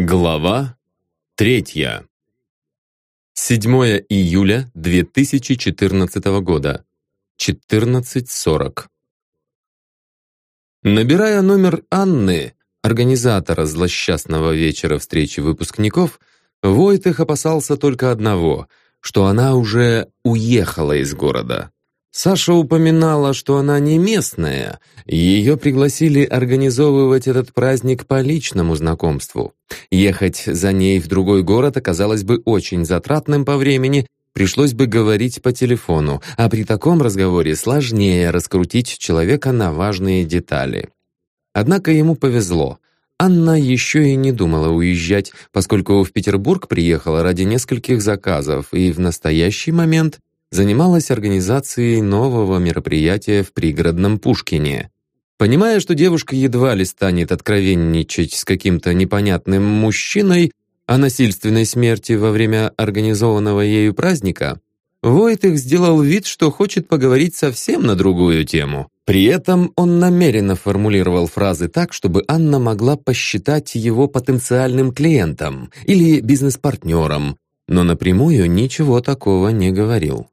Глава третья. 7 июля 2014 года. 14.40. Набирая номер Анны, организатора злосчастного вечера встречи выпускников, Войтых опасался только одного, что она уже уехала из города. Саша упоминала, что она не местная, ее пригласили организовывать этот праздник по личному знакомству. Ехать за ней в другой город оказалось бы очень затратным по времени, пришлось бы говорить по телефону, а при таком разговоре сложнее раскрутить человека на важные детали. Однако ему повезло. Анна еще и не думала уезжать, поскольку в Петербург приехала ради нескольких заказов и в настоящий момент занималась организацией нового мероприятия в пригородном Пушкине. Понимая, что девушка едва ли станет откровенничать с каким-то непонятным мужчиной о насильственной смерти во время организованного ею праздника, Войтых сделал вид, что хочет поговорить совсем на другую тему. При этом он намеренно формулировал фразы так, чтобы Анна могла посчитать его потенциальным клиентом или бизнес-партнером, но напрямую ничего такого не говорил.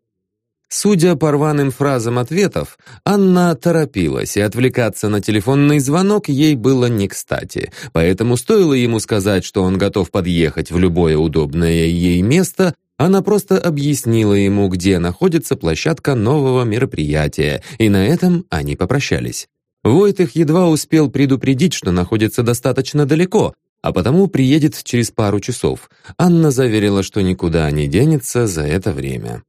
Судя по рваным фразам ответов, Анна торопилась, и отвлекаться на телефонный звонок ей было не кстати, поэтому стоило ему сказать, что он готов подъехать в любое удобное ей место, она просто объяснила ему, где находится площадка нового мероприятия, и на этом они попрощались. Войтых едва успел предупредить, что находится достаточно далеко, а потому приедет через пару часов. Анна заверила, что никуда не денется за это время.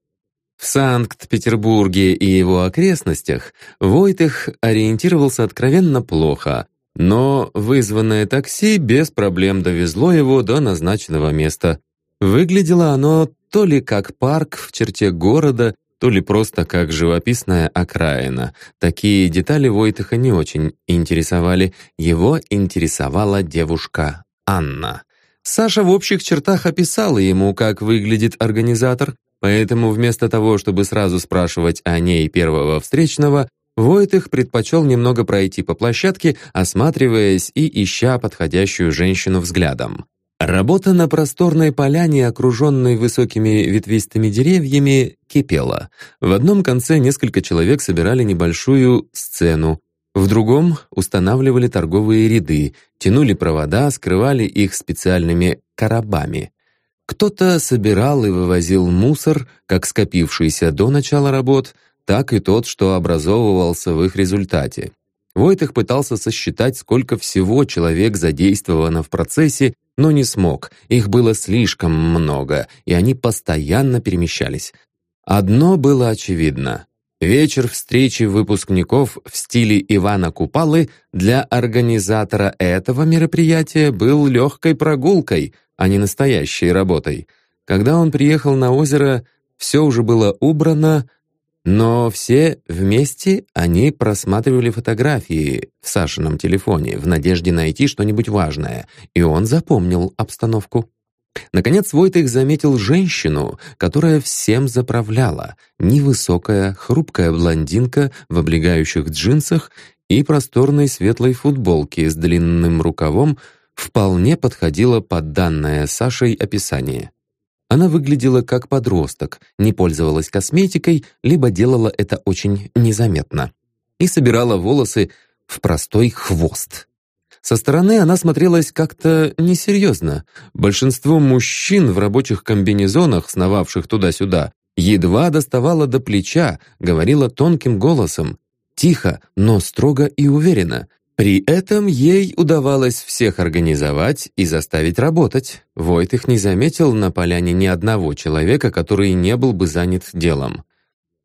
В Санкт-Петербурге и его окрестностях Войтых ориентировался откровенно плохо, но вызванное такси без проблем довезло его до назначенного места. Выглядело оно то ли как парк в черте города, то ли просто как живописная окраина. Такие детали Войтыха не очень интересовали. Его интересовала девушка Анна. Саша в общих чертах описала ему, как выглядит организатор, Поэтому вместо того, чтобы сразу спрашивать о ней первого встречного, Войтых предпочел немного пройти по площадке, осматриваясь и ища подходящую женщину взглядом. Работа на просторной поляне, окруженной высокими ветвистыми деревьями, кипела. В одном конце несколько человек собирали небольшую сцену, в другом устанавливали торговые ряды, тянули провода, скрывали их специальными коробами. Кто-то собирал и вывозил мусор, как скопившийся до начала работ, так и тот, что образовывался в их результате. Войтых пытался сосчитать, сколько всего человек задействовано в процессе, но не смог. Их было слишком много, и они постоянно перемещались. Одно было очевидно. Вечер встречи выпускников в стиле Ивана Купалы для организатора этого мероприятия был легкой прогулкой – а не настоящей работой. Когда он приехал на озеро, все уже было убрано, но все вместе они просматривали фотографии в Сашином телефоне в надежде найти что-нибудь важное, и он запомнил обстановку. Наконец Войтых заметил женщину, которая всем заправляла. Невысокая, хрупкая блондинка в облегающих джинсах и просторной светлой футболке с длинным рукавом, вполне подходила под данное Сашей описание. Она выглядела как подросток, не пользовалась косметикой, либо делала это очень незаметно. И собирала волосы в простой хвост. Со стороны она смотрелась как-то несерьезно. Большинство мужчин в рабочих комбинезонах, сновавших туда-сюда, едва доставала до плеча, говорила тонким голосом, тихо, но строго и уверенно, при этом ей удавалось всех организовать и заставить работать. Войтых не заметил на поляне ни одного человека, который не был бы занят делом.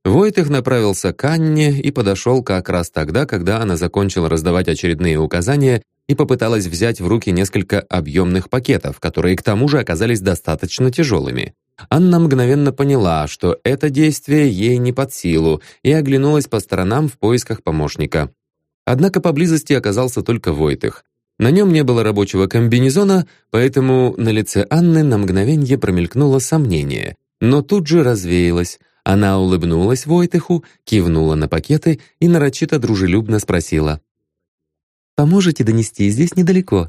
Войтых направился к Анне и подошел как раз тогда, когда она закончила раздавать очередные указания и попыталась взять в руки несколько объемных пакетов, которые к тому же оказались достаточно тяжелыми. Анна мгновенно поняла, что это действие ей не под силу, и оглянулась по сторонам в поисках помощника. Однако поблизости оказался только Войтых. На нем не было рабочего комбинезона, поэтому на лице Анны на мгновенье промелькнуло сомнение, но тут же развеялось. Она улыбнулась Войтыху, кивнула на пакеты и нарочито дружелюбно спросила. «Поможете донести, здесь недалеко?»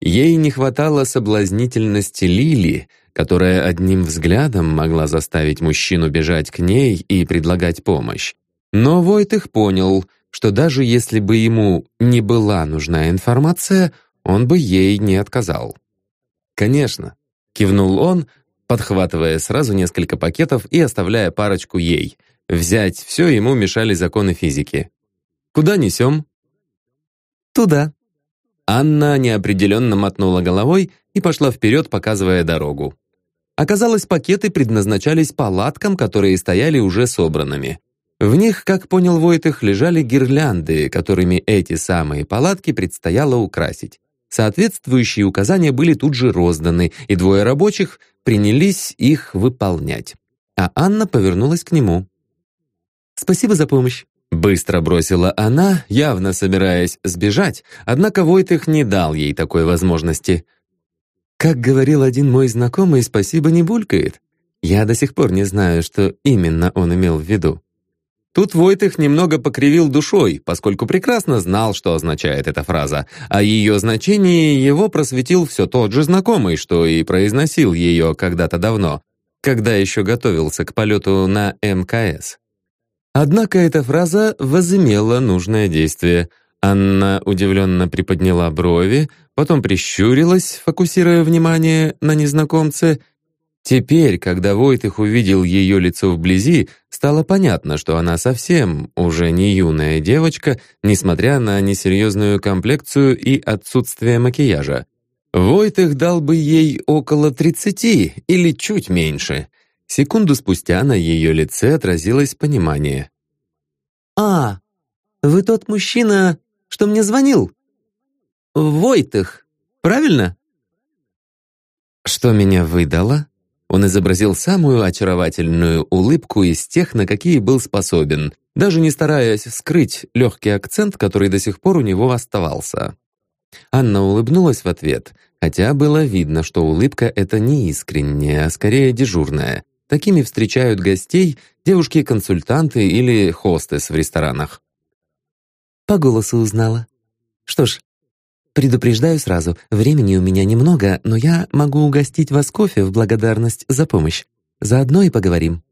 Ей не хватало соблазнительности Лили, которая одним взглядом могла заставить мужчину бежать к ней и предлагать помощь. Но Войтых понял, что даже если бы ему не была нужна информация, он бы ей не отказал. «Конечно», — кивнул он, подхватывая сразу несколько пакетов и оставляя парочку ей. Взять все ему мешали законы физики. «Куда несем?» «Туда». Анна неопределенно мотнула головой и пошла вперед, показывая дорогу. Оказалось, пакеты предназначались палаткам, которые стояли уже собранными. В них, как понял Войтых, лежали гирлянды, которыми эти самые палатки предстояло украсить. Соответствующие указания были тут же розданы, и двое рабочих принялись их выполнять. А Анна повернулась к нему. «Спасибо за помощь». Быстро бросила она, явно собираясь сбежать, однако Войтых не дал ей такой возможности. Как говорил один мой знакомый, спасибо не булькает. Я до сих пор не знаю, что именно он имел в виду. Тут Войтых немного покривил душой, поскольку прекрасно знал, что означает эта фраза, а ее значение его просветил все тот же знакомый, что и произносил ее когда-то давно, когда еще готовился к полету на МКС. Однако эта фраза возымела нужное действие. Анна удивленно приподняла брови, потом прищурилась, фокусируя внимание на незнакомце. Теперь, когда Войтых увидел ее лицо вблизи, стало понятно, что она совсем уже не юная девочка, несмотря на несерьезную комплекцию и отсутствие макияжа. Войтых дал бы ей около тридцати или чуть меньше. Секунду спустя на ее лице отразилось понимание. «А, вы тот мужчина, что мне звонил?» «Войтых, правильно?» «Что меня выдало?» Он изобразил самую очаровательную улыбку из тех, на какие был способен, даже не стараясь скрыть легкий акцент, который до сих пор у него оставался. Анна улыбнулась в ответ, хотя было видно, что улыбка эта не искренняя, а скорее дежурная. Такими встречают гостей девушки-консультанты или хостес в ресторанах. По голосу узнала. Что ж, предупреждаю сразу, времени у меня немного, но я могу угостить вас кофе в благодарность за помощь. Заодно и поговорим.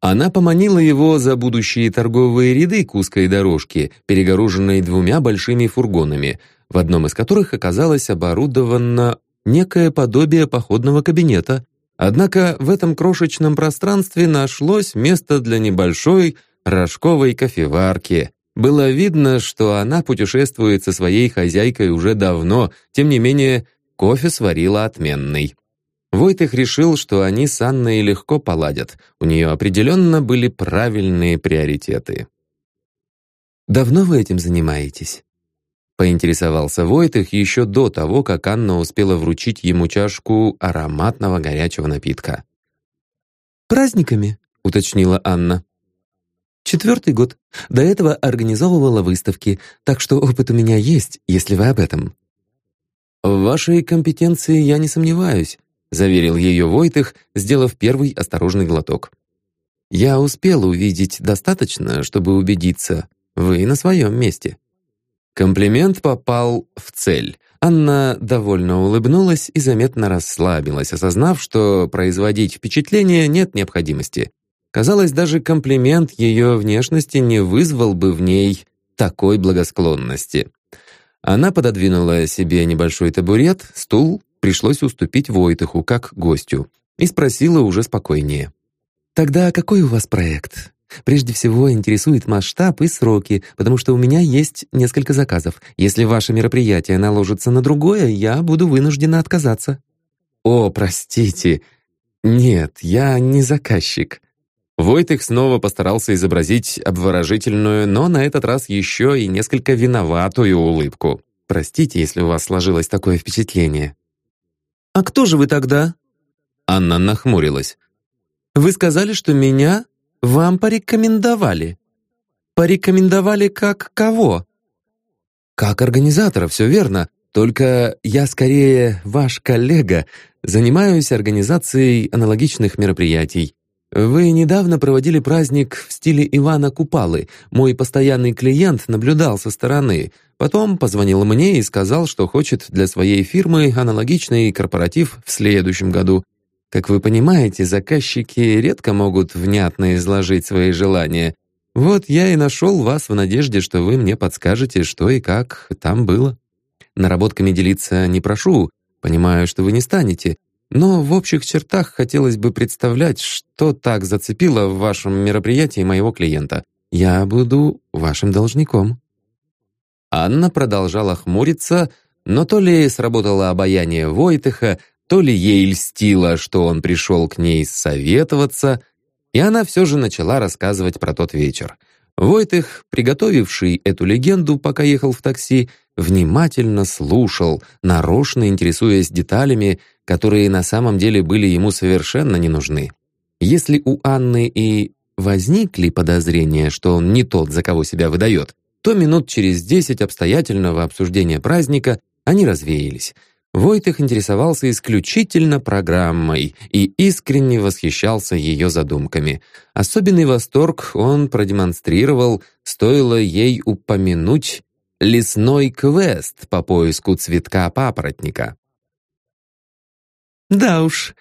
Она поманила его за будущие торговые ряды к узкой дорожке, перегороженной двумя большими фургонами, в одном из которых оказалось оборудовано некое подобие походного кабинета, Однако в этом крошечном пространстве нашлось место для небольшой рожковой кофеварки. Было видно, что она путешествует со своей хозяйкой уже давно, тем не менее кофе сварила отменный. Войтых решил, что они с Анной легко поладят, у нее определенно были правильные приоритеты. «Давно вы этим занимаетесь?» Поинтересовался Войтых еще до того, как Анна успела вручить ему чашку ароматного горячего напитка. «Праздниками», — уточнила Анна. «Четвертый год. До этого организовывала выставки, так что опыт у меня есть, если вы об этом». «В вашей компетенции я не сомневаюсь», — заверил ее Войтых, сделав первый осторожный глоток. «Я успел увидеть достаточно, чтобы убедиться, вы на своем месте». Комплимент попал в цель. Анна довольно улыбнулась и заметно расслабилась, осознав, что производить впечатление нет необходимости. Казалось, даже комплимент ее внешности не вызвал бы в ней такой благосклонности. Она пододвинула себе небольшой табурет, стул, пришлось уступить Войтыху как гостю, и спросила уже спокойнее. «Тогда какой у вас проект? Прежде всего интересует масштаб и сроки, потому что у меня есть несколько заказов. Если ваше мероприятие наложится на другое, я буду вынуждена отказаться». «О, простите. Нет, я не заказчик». Войтых снова постарался изобразить обворожительную, но на этот раз еще и несколько виноватую улыбку. «Простите, если у вас сложилось такое впечатление». «А кто же вы тогда?» Анна нахмурилась. «Вы сказали, что меня вам порекомендовали. Порекомендовали как кого? Как организатора, все верно. Только я скорее ваш коллега, занимаюсь организацией аналогичных мероприятий. Вы недавно проводили праздник в стиле Ивана Купалы. Мой постоянный клиент наблюдал со стороны. Потом позвонил мне и сказал, что хочет для своей фирмы аналогичный корпоратив в следующем году. Как вы понимаете, заказчики редко могут внятно изложить свои желания. Вот я и нашел вас в надежде, что вы мне подскажете, что и как там было. Наработками делиться не прошу, понимаю, что вы не станете, но в общих чертах хотелось бы представлять, что так зацепило в вашем мероприятии моего клиента. Я буду вашим должником». Анна продолжала хмуриться, но то ли сработало обаяние Войтыха, то ли ей льстило, что он пришел к ней советоваться, и она все же начала рассказывать про тот вечер. Войтых, приготовивший эту легенду, пока ехал в такси, внимательно слушал, нарочно интересуясь деталями, которые на самом деле были ему совершенно не нужны. Если у Анны и возникли подозрения, что он не тот, за кого себя выдает, то минут через десять обстоятельного обсуждения праздника они развеялись. Войтых интересовался исключительно программой и искренне восхищался ее задумками. Особенный восторг он продемонстрировал, стоило ей упомянуть лесной квест по поиску цветка папоротника. «Да уж,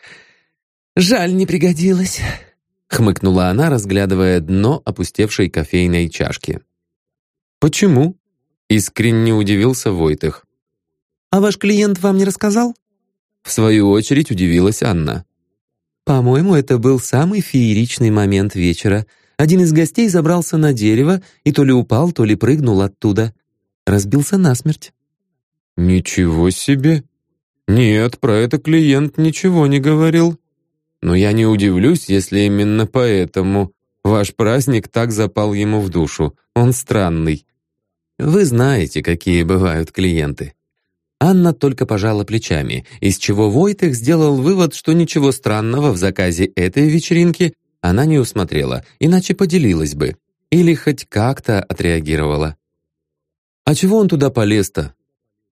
жаль, не пригодилось», — хмыкнула она, разглядывая дно опустевшей кофейной чашки. «Почему?» — искренне удивился Войтых. «А ваш клиент вам не рассказал?» В свою очередь удивилась Анна. «По-моему, это был самый фееричный момент вечера. Один из гостей забрался на дерево и то ли упал, то ли прыгнул оттуда. Разбился насмерть». «Ничего себе!» «Нет, про это клиент ничего не говорил. Но я не удивлюсь, если именно поэтому ваш праздник так запал ему в душу. Он странный. Вы знаете, какие бывают клиенты». Анна только пожала плечами, из чего Войтых сделал вывод, что ничего странного в заказе этой вечеринки она не усмотрела, иначе поделилась бы. Или хоть как-то отреагировала. «А чего он туда полез-то?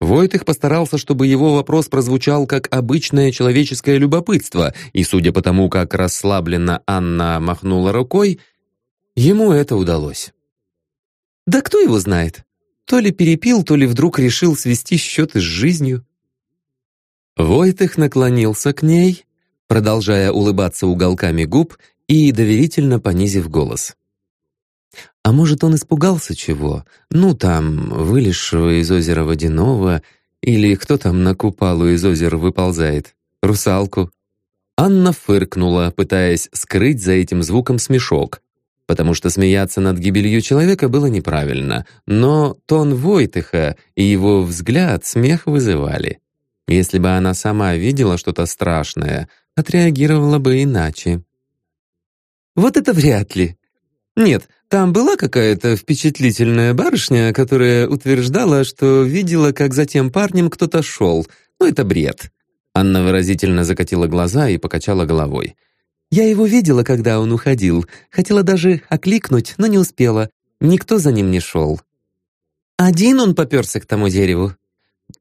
Войтых постарался, чтобы его вопрос прозвучал как обычное человеческое любопытство, и, судя по тому, как расслабленно Анна махнула рукой, ему это удалось. «Да кто его знает? То ли перепил, то ли вдруг решил свести счеты с жизнью». Войтых наклонился к ней, продолжая улыбаться уголками губ и доверительно понизив голос. А может, он испугался чего? Ну, там, вылезшего из озера водяного, или кто там на купалу из озера выползает? Русалку? Анна фыркнула, пытаясь скрыть за этим звуком смешок, потому что смеяться над гибелью человека было неправильно, но тон Войтыха и его взгляд смех вызывали. Если бы она сама видела что-то страшное, отреагировала бы иначе. «Вот это вряд ли. Нет, там была какая-то впечатлительная барышня, которая утверждала, что видела, как за тем парнем кто-то шел. Ну, это бред. Анна выразительно закатила глаза и покачала головой. «Я его видела, когда он уходил. Хотела даже окликнуть, но не успела. Никто за ним не шел. Один он поперся к тому дереву».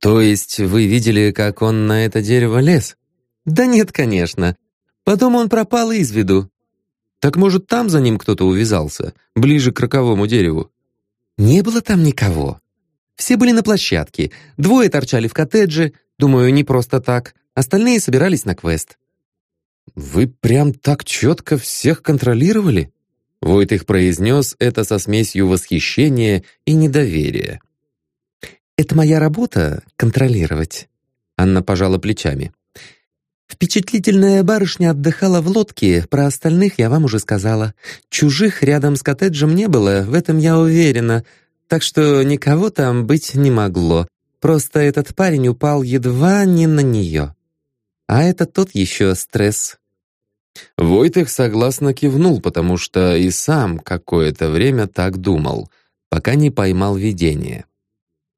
«То есть вы видели, как он на это дерево лез?» «Да нет, конечно. Потом он пропал из виду. Так может, там за ним кто-то увязался, ближе к роковому дереву? Не было там никого. Все были на площадке, двое торчали в коттедже, думаю, не просто так, остальные собирались на квест. «Вы прям так четко всех контролировали?» Войтых произнес это со смесью восхищения и недоверия. «Это моя работа — контролировать», — Анна пожала плечами. Впечатлительная барышня отдыхала в лодке, про остальных я вам уже сказала. Чужих рядом с коттеджем не было, в этом я уверена, так что никого там быть не могло. Просто этот парень упал едва не на нее. А это тот еще стресс. Войтых согласно кивнул, потому что и сам какое-то время так думал, пока не поймал видение.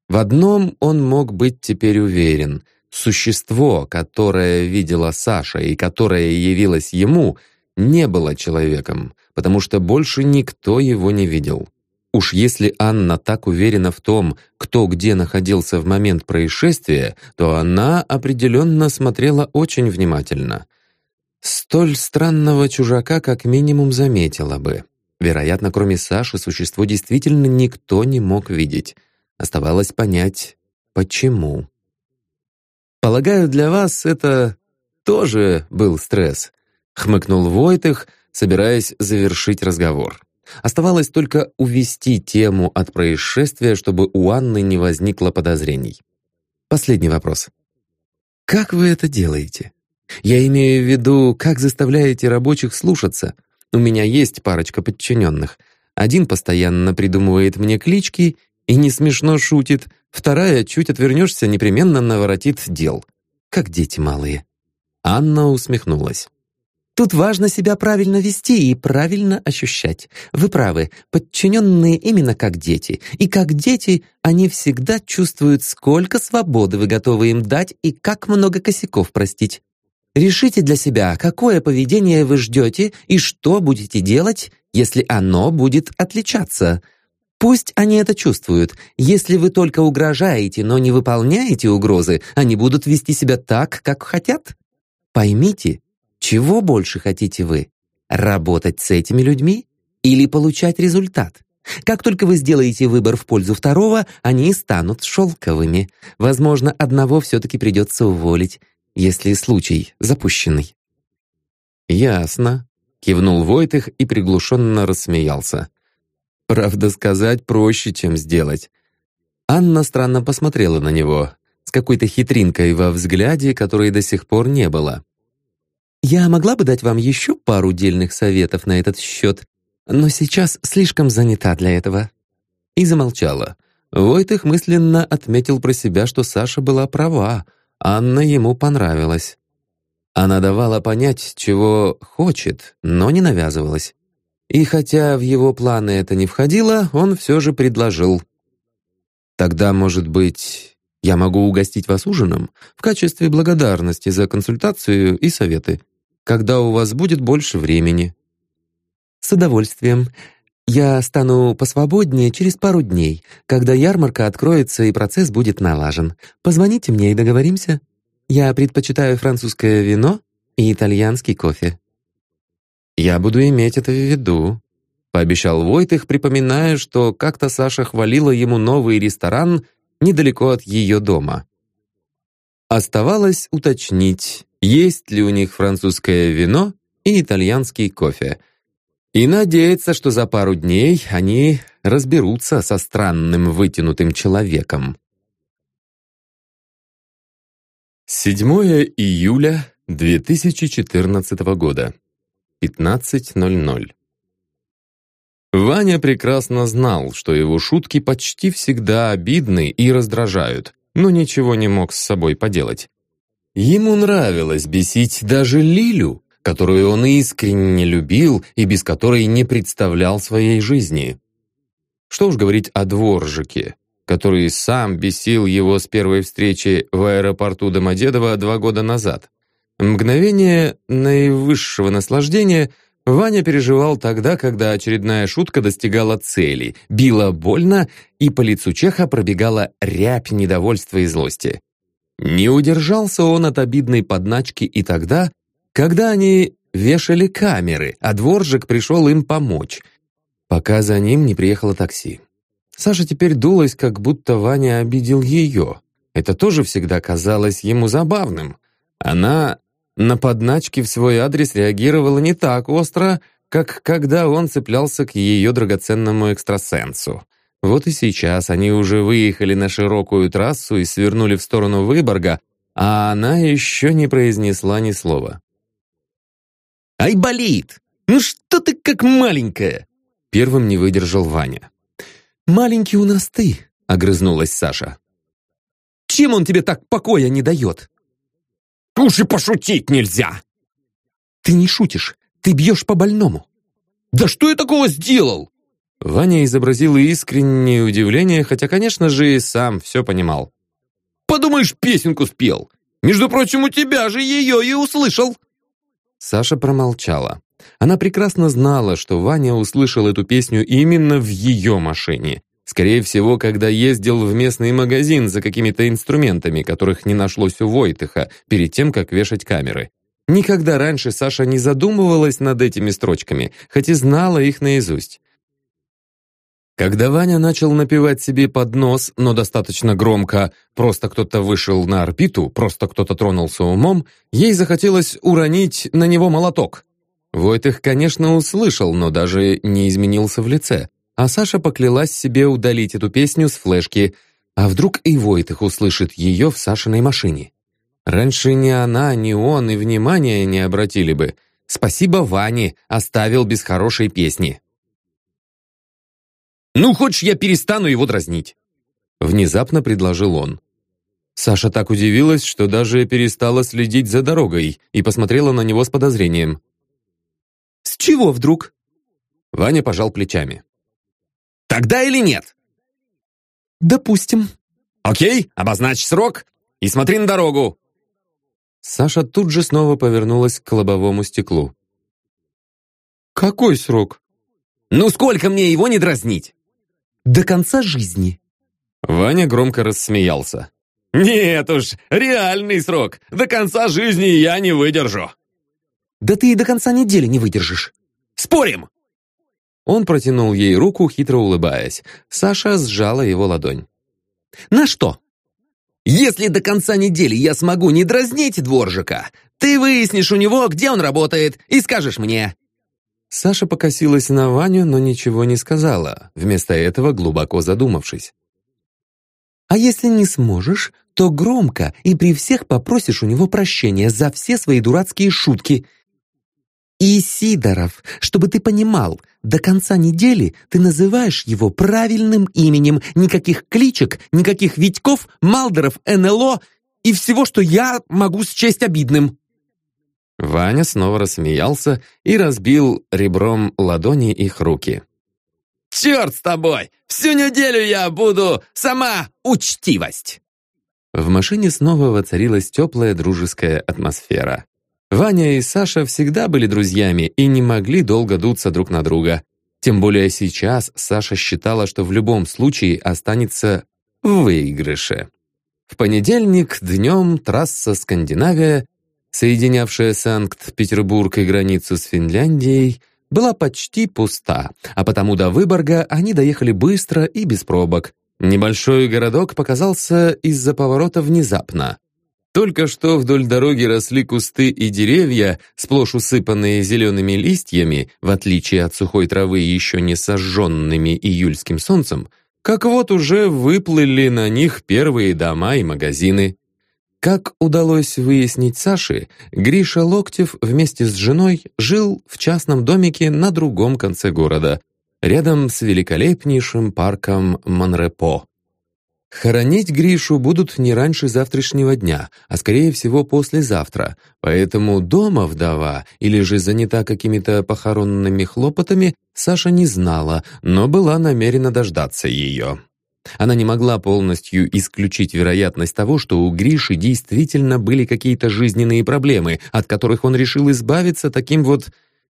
В одном он мог быть теперь уверен — Существо, которое видела Саша и которое явилось ему, не было человеком, потому что больше никто его не видел. Уж если Анна так уверена в том, кто где находился в момент происшествия, то она определенно смотрела очень внимательно. столь странного чужака как минимум заметила бы. Вероятно, кроме Саши, существо действительно никто не мог видеть. Оставалось понять, почему. «Полагаю, для вас это тоже был стресс», — хмыкнул Войтых, собираясь завершить разговор. Оставалось только увести тему от происшествия, чтобы у Анны не возникло подозрений. Последний вопрос. Как вы это делаете? Я имею в виду, как заставляете рабочих слушаться? У меня есть парочка подчиненных. Один постоянно придумывает мне клички и не смешно шутит, вторая, чуть отвернешься, непременно наворотит дел. Как дети малые. Анна усмехнулась. Тут важно себя правильно вести и правильно ощущать. Вы правы, подчиненные именно как дети. И как дети они всегда чувствуют, сколько свободы вы готовы им дать и как много косяков простить. Решите для себя, какое поведение вы ждете и что будете делать, если оно будет отличаться. Пусть они это чувствуют. Если вы только угрожаете, но не выполняете угрозы, они будут вести себя так, как хотят. Поймите, чего больше хотите вы? Работать с этими людьми или получать результат? Как только вы сделаете выбор в пользу второго, они станут шелковыми. Возможно, одного все-таки придется уволить, если случай запущенный. «Ясно», — кивнул Войтых и приглушенно рассмеялся. «Правда сказать проще, чем сделать». Анна странно посмотрела на него, с какой-то хитринкой во взгляде, которой до сих пор не было. Я могла бы дать вам еще пару дельных советов на этот счет, но сейчас слишком занята для этого». И замолчала. Войтых мысленно отметил про себя, что Саша была права, Анна ему понравилась. Она давала понять, чего хочет, но не навязывалась. И хотя в его планы это не входило, он все же предложил. «Тогда, может быть, я могу угостить вас ужином в качестве благодарности за консультацию и советы когда у вас будет больше времени». «С удовольствием. Я стану посвободнее через пару дней, когда ярмарка откроется и процесс будет налажен. Позвоните мне и договоримся. Я предпочитаю французское вино и итальянский кофе». «Я буду иметь это в виду», — пообещал Войтых, припоминая, что как-то Саша хвалила ему новый ресторан недалеко от ее дома. Оставалось уточнить, есть ли у них французское вино и итальянский кофе. И надеяться, что за пару дней они разберутся со странным вытянутым человеком. 7 июля 2014 года. 15.00. Ваня прекрасно знал, что его шутки почти всегда обидны и раздражают, но ничего не мог с собой поделать. Ему нравилось бесить даже Лилю, которую он искренне любил и без которой не представлял своей жизни. Что уж говорить о дворжике, который сам бесил его с первой встречи в аэропорту Домодедово два года назад. Мгновение наивысшего наслаждения Ваня переживал тогда, когда очередная шутка достигала цели, била больно, и по лицу Чеха пробегала рябь недовольства и злости. Не удержался он от обидной подначки и тогда, когда они вешали камеры, а дворжик пришел им помочь, пока за ним не приехало такси. Саша теперь дулась, как будто Ваня обидел ее. Это тоже всегда казалось ему забавным. Она на подначки в свой адрес реагировала не так остро, как когда он цеплялся к ее драгоценному экстрасенсу. Вот и сейчас они уже выехали на широкую трассу и свернули в сторону Выборга, а она еще не произнесла ни слова. «Ай, болит! Ну что ты как маленькая!» Первым не выдержал Ваня. «Маленький у нас ты», — огрызнулась Саша. «Чем он тебе так покоя не дает?» «Уж и пошутить нельзя!» «Ты не шутишь, ты бьешь по больному». «Да что я такого сделал?» Ваня изобразил искреннее удивление, хотя, конечно же, и сам все понимал. «Подумаешь, песенку спел! Между прочим, у тебя же ее и услышал!» Саша промолчала. Она прекрасно знала, что Ваня услышал эту песню именно в ее машине. Скорее всего, когда ездил в местный магазин за какими-то инструментами, которых не нашлось у Войтыха, перед тем, как вешать камеры. Никогда раньше Саша не задумывалась над этими строчками, хоть и знала их наизусть. Когда Ваня начал напевать себе под нос, но достаточно громко «просто кто-то вышел на орбиту, просто кто-то тронулся умом», ей захотелось уронить на него молоток. Войтых, конечно, услышал, но даже не изменился в лице. А Саша поклялась себе удалить эту песню с флешки, а вдруг и Войтых услышит ее в Сашиной машине. Раньше ни она, ни он и внимания не обратили бы. Спасибо Ване, оставил без хорошей песни. «Ну, хочешь, я перестану его дразнить?» Внезапно предложил он. Саша так удивилась, что даже перестала следить за дорогой и посмотрела на него с подозрением. «С чего вдруг?» Ваня пожал плечами. «Тогда или нет?» «Допустим». «Окей, обозначь срок и смотри на дорогу». Саша тут же снова повернулась к лобовому стеклу. «Какой срок?» «Ну сколько мне его не дразнить?» До конца жизни». Ваня громко рассмеялся. «Нет уж, реальный срок. До конца жизни я не выдержу». «Да ты и до конца недели не выдержишь». «Спорим!» Он протянул ей руку, хитро улыбаясь. Саша сжала его ладонь. «На что?» «Если до конца недели я смогу не дразнить дворжика, ты выяснишь у него, где он работает, и скажешь мне. Саша покосилась на Ваню, но ничего не сказала, вместо этого глубоко задумавшись. «А если не сможешь, то громко и при всех попросишь у него прощения за все свои дурацкие шутки. И, Сидоров, чтобы ты понимал, до конца недели ты называешь его правильным именем, никаких кличек, никаких Витьков, Малдеров, НЛО и всего, что я могу счесть обидным». Ваня снова рассмеялся и разбил ребром ладони их руки. «Черт с тобой! Всю неделю я буду сама учтивость!» В машине снова воцарилась теплая дружеская атмосфера. Ваня и Саша всегда были друзьями и не могли долго дуться друг на друга. Тем более сейчас Саша считала, что в любом случае останется в выигрыше. В понедельник днем трасса Скандинавия соединявшая Санкт-Петербург и границу с Финляндией, была почти пуста, а потому до Выборга они доехали быстро и без пробок. Небольшой городок показался из-за поворота внезапно. Только что вдоль дороги росли кусты и деревья, сплошь усыпанные зелеными листьями, в отличие от сухой травы, еще не сожженными июльским солнцем, как вот уже выплыли на них первые дома и магазины. Как удалось выяснить Саше, Гриша Локтев вместе с женой жил в частном домике на другом конце города, рядом с великолепнейшим парком Монрепо. Хоронить Гришу будут не раньше завтрашнего дня, а скорее всего послезавтра, поэтому дома вдова или же занята какими-то похоронными хлопотами Саша не знала, но была намерена дождаться ее. Она не могла полностью исключить вероятность того, что у Гриши действительно были какие-то жизненные проблемы, от которых он решил избавиться таким вот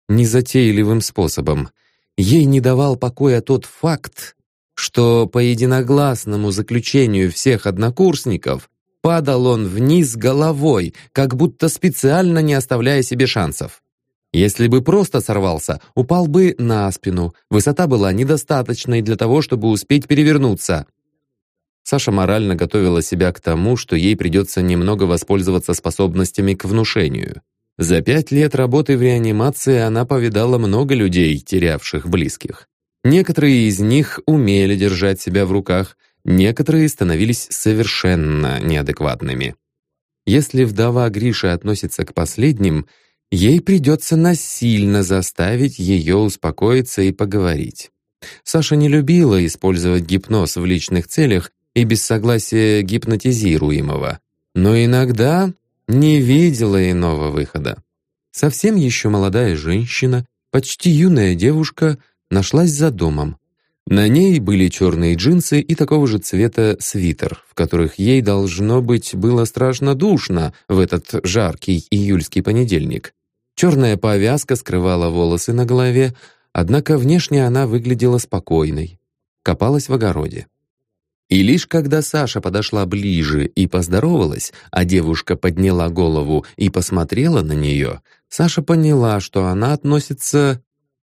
незатейливым способом. Ей не давал покоя тот факт, что по единогласному заключению всех однокурсников падал он вниз головой, как будто специально не оставляя себе шансов. Если бы просто сорвался, упал бы на спину. Высота была недостаточной для того, чтобы успеть перевернуться. Саша морально готовила себя к тому, что ей придется немного воспользоваться способностями к внушению. За пять лет работы в реанимации она повидала много людей, терявших близких. Некоторые из них умели держать себя в руках, некоторые становились совершенно неадекватными. Если вдова Гриши относится к последним – Ей придется насильно заставить ее успокоиться и поговорить. Саша не любила использовать гипноз в личных целях и без согласия гипнотизируемого, но иногда не видела иного выхода. Совсем еще молодая женщина, почти юная девушка, нашлась за домом. На ней были черные джинсы и такого же цвета свитер, в которых ей, должно быть, было страшно душно в этот жаркий июльский понедельник. Черная повязка скрывала волосы на голове, однако внешне она выглядела спокойной. Копалась в огороде. И лишь когда Саша подошла ближе и поздоровалась, а девушка подняла голову и посмотрела на нее, Саша поняла, что она относится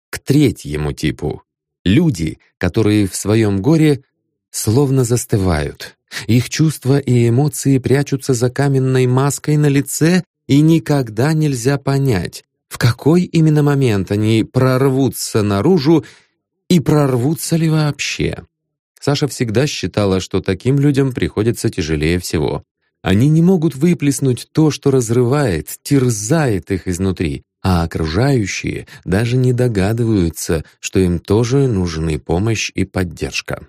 к третьему типу. Люди, которые в своем горе словно застывают. Их чувства и эмоции прячутся за каменной маской на лице, и никогда нельзя понять, в какой именно момент они прорвутся наружу и прорвутся ли вообще. Саша всегда считала, что таким людям приходится тяжелее всего. Они не могут выплеснуть то, что разрывает, терзает их изнутри, а окружающие даже не догадываются, что им тоже нужны помощь и поддержка.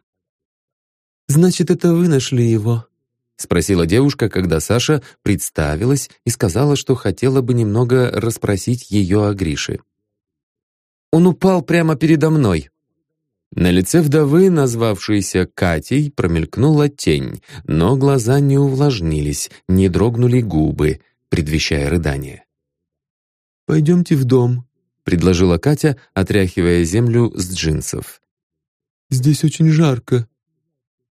«Значит, это вы нашли его?» — спросила девушка, когда Саша представилась и сказала, что хотела бы немного расспросить ее о Грише. «Он упал прямо передо мной», на лице вдовы, назвавшейся Катей, промелькнула тень, но глаза не увлажнились, не дрогнули губы, предвещая рыдание. «Пойдемте в дом», — предложила Катя, отряхивая землю с джинсов. «Здесь очень жарко.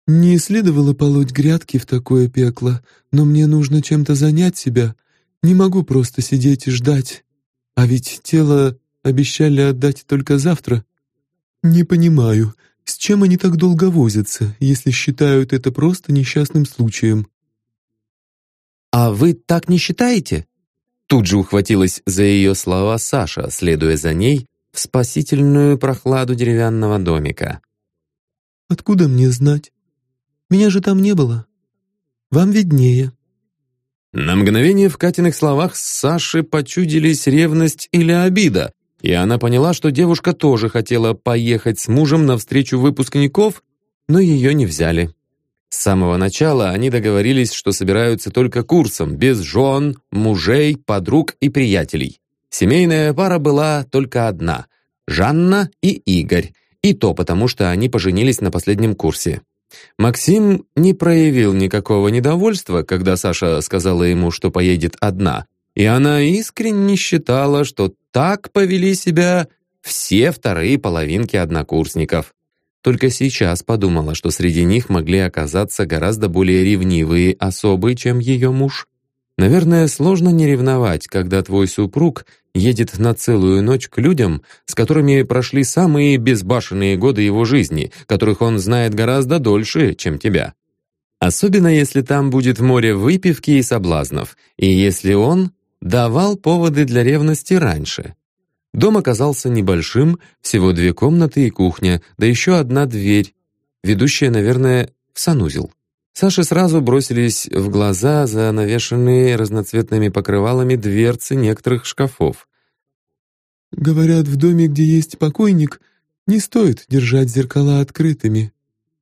Не следовало полоть грядки в такое пекло, но мне нужно чем-то занять себя. Не могу просто сидеть и ждать. А ведь тело обещали отдать только завтра». «Не понимаю, с чем они так долго возятся, если считают это просто несчастным случаем?» «А вы так не считаете?» Тут же ухватилась за ее слова Саша, следуя за ней в спасительную прохладу деревянного домика. «Откуда мне знать? Меня же там не было. Вам виднее». На мгновение в Катиных словах Саши почудились ревность или обида, и она поняла, что девушка тоже хотела поехать с мужем на встречу выпускников, но ее не взяли. С самого начала они договорились, что собираются только курсом, без жен, мужей, подруг и приятелей. Семейная пара была только одна – Жанна и Игорь, и то потому, что они поженились на последнем курсе. Максим не проявил никакого недовольства, когда Саша сказала ему, что поедет одна, и она искренне считала, что так повели себя все вторые половинки однокурсников. Только сейчас подумала, что среди них могли оказаться гораздо более ревнивые особы, чем ее муж. Наверное, сложно не ревновать, когда твой супруг едет на целую ночь к людям, с которыми прошли самые безбашенные годы его жизни, которых он знает гораздо дольше, чем тебя. Особенно если там будет море выпивки и соблазнов, и если он давал поводы для ревности раньше. Дом оказался небольшим, всего две комнаты и кухня, да еще одна дверь, ведущая, наверное, в санузел. Саше сразу бросились в глаза за навешанные разноцветными покрывалами дверцы некоторых шкафов. «Говорят, в доме, где есть покойник, не стоит держать зеркала открытыми»,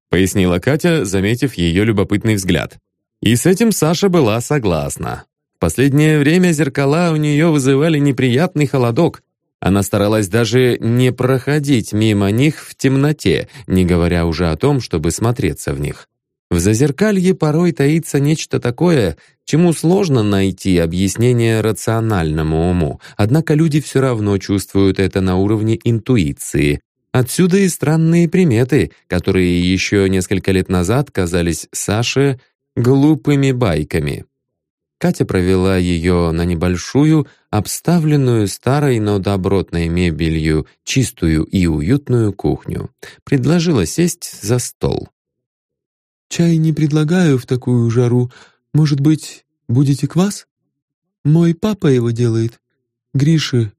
пояснила Катя, заметив ее любопытный взгляд. И с этим Саша была согласна последнее время зеркала у нее вызывали неприятный холодок. Она старалась даже не проходить мимо них в темноте, не говоря уже о том, чтобы смотреться в них. В зазеркалье порой таится нечто такое, чему сложно найти объяснение рациональному уму, однако люди все равно чувствуют это на уровне интуиции. Отсюда и странные приметы, которые еще несколько лет назад казались Саше глупыми байками. Катя провела ее на небольшую, обставленную старой, но добротной мебелью, чистую и уютную кухню. Предложила сесть за стол. «Чай не предлагаю в такую жару. Может быть, будете квас? Мой папа его делает. Грише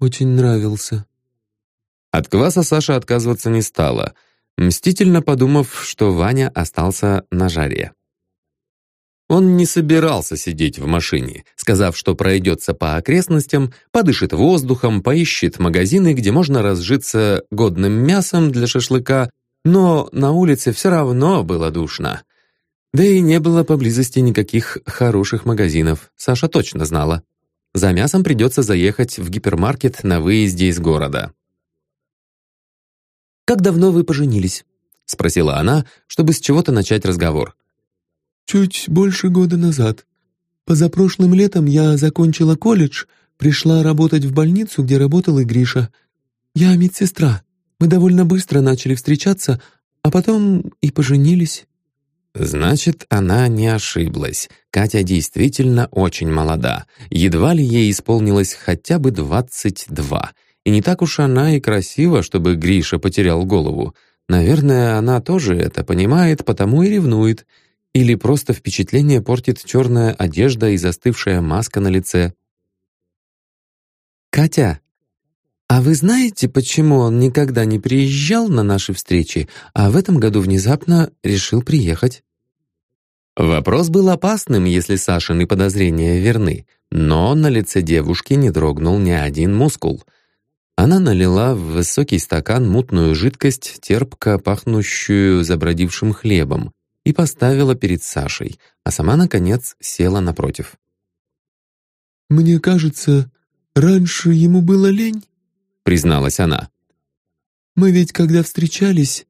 очень нравился». От кваса Саша отказываться не стала, мстительно подумав, что Ваня остался на жаре. Он не собирался сидеть в машине, сказав, что пройдется по окрестностям, подышит воздухом, поищет магазины, где можно разжиться годным мясом для шашлыка, но на улице все равно было душно. Да и не было поблизости никаких хороших магазинов, Саша точно знала. За мясом придется заехать в гипермаркет на выезде из города. «Как давно вы поженились?» — спросила она, чтобы с чего-то начать разговор. «Чуть больше года назад. Позапрошлым летом я закончила колледж, пришла работать в больницу, где работал и Гриша. Я медсестра. Мы довольно быстро начали встречаться, а потом и поженились». Значит, она не ошиблась. Катя действительно очень молода. Едва ли ей исполнилось хотя бы двадцать два. И не так уж она и красива, чтобы Гриша потерял голову. Наверное, она тоже это понимает, потому и ревнует. Или просто впечатление портит черная одежда и застывшая маска на лице. «Катя, а вы знаете, почему он никогда не приезжал на наши встречи, а в этом году внезапно решил приехать?» Вопрос был опасным, если Сашины подозрения верны, но на лице девушки не дрогнул ни один мускул. Она налила в высокий стакан мутную жидкость, терпко пахнущую забродившим хлебом, и поставила перед Сашей, а сама, наконец, села напротив. «Мне кажется, раньше ему было лень», — призналась она. «Мы ведь, когда встречались,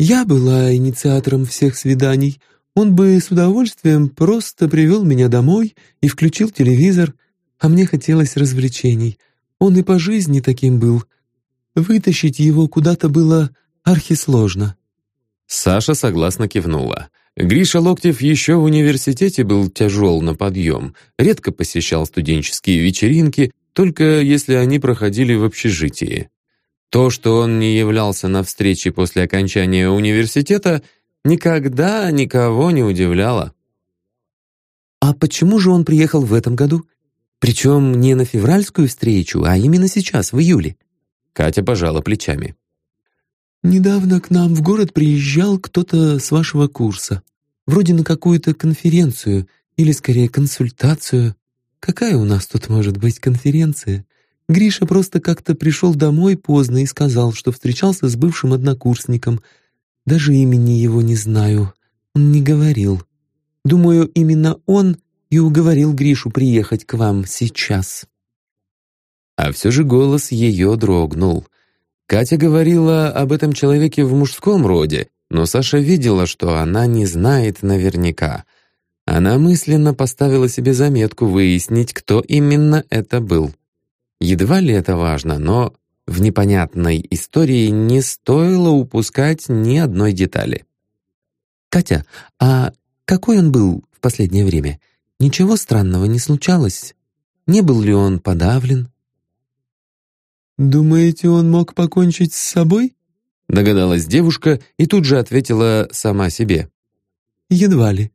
я была инициатором всех свиданий, он бы с удовольствием просто привел меня домой и включил телевизор, а мне хотелось развлечений. Он и по жизни таким был. Вытащить его куда-то было архисложно». Саша согласно кивнула. Гриша Локтев еще в университете был тяжел на подъем, редко посещал студенческие вечеринки, только если они проходили в общежитии. То, что он не являлся на встрече после окончания университета, никогда никого не удивляло. «А почему же он приехал в этом году? Причем не на февральскую встречу, а именно сейчас, в июле?» Катя пожала плечами. «Недавно к нам в город приезжал кто-то с вашего курса. Вроде на какую-то конференцию, или скорее консультацию. Какая у нас тут может быть конференция? Гриша просто как-то пришел домой поздно и сказал, что встречался с бывшим однокурсником — даже имени его не знаю. Он не говорил. Думаю, именно он и уговорил Гришу приехать к вам сейчас». А все же голос ее дрогнул. Катя говорила об этом человеке в мужском роде, но Саша видела, что она не знает наверняка. Она мысленно поставила себе заметку выяснить, кто именно это был. Едва ли это важно, но в непонятной истории не стоило упускать ни одной детали. «Катя, а какой он был в последнее время? Ничего странного не случалось? Не был ли он подавлен?» «Думаете, он мог покончить с собой?» Догадалась девушка и тут же ответила сама себе. «Едва ли.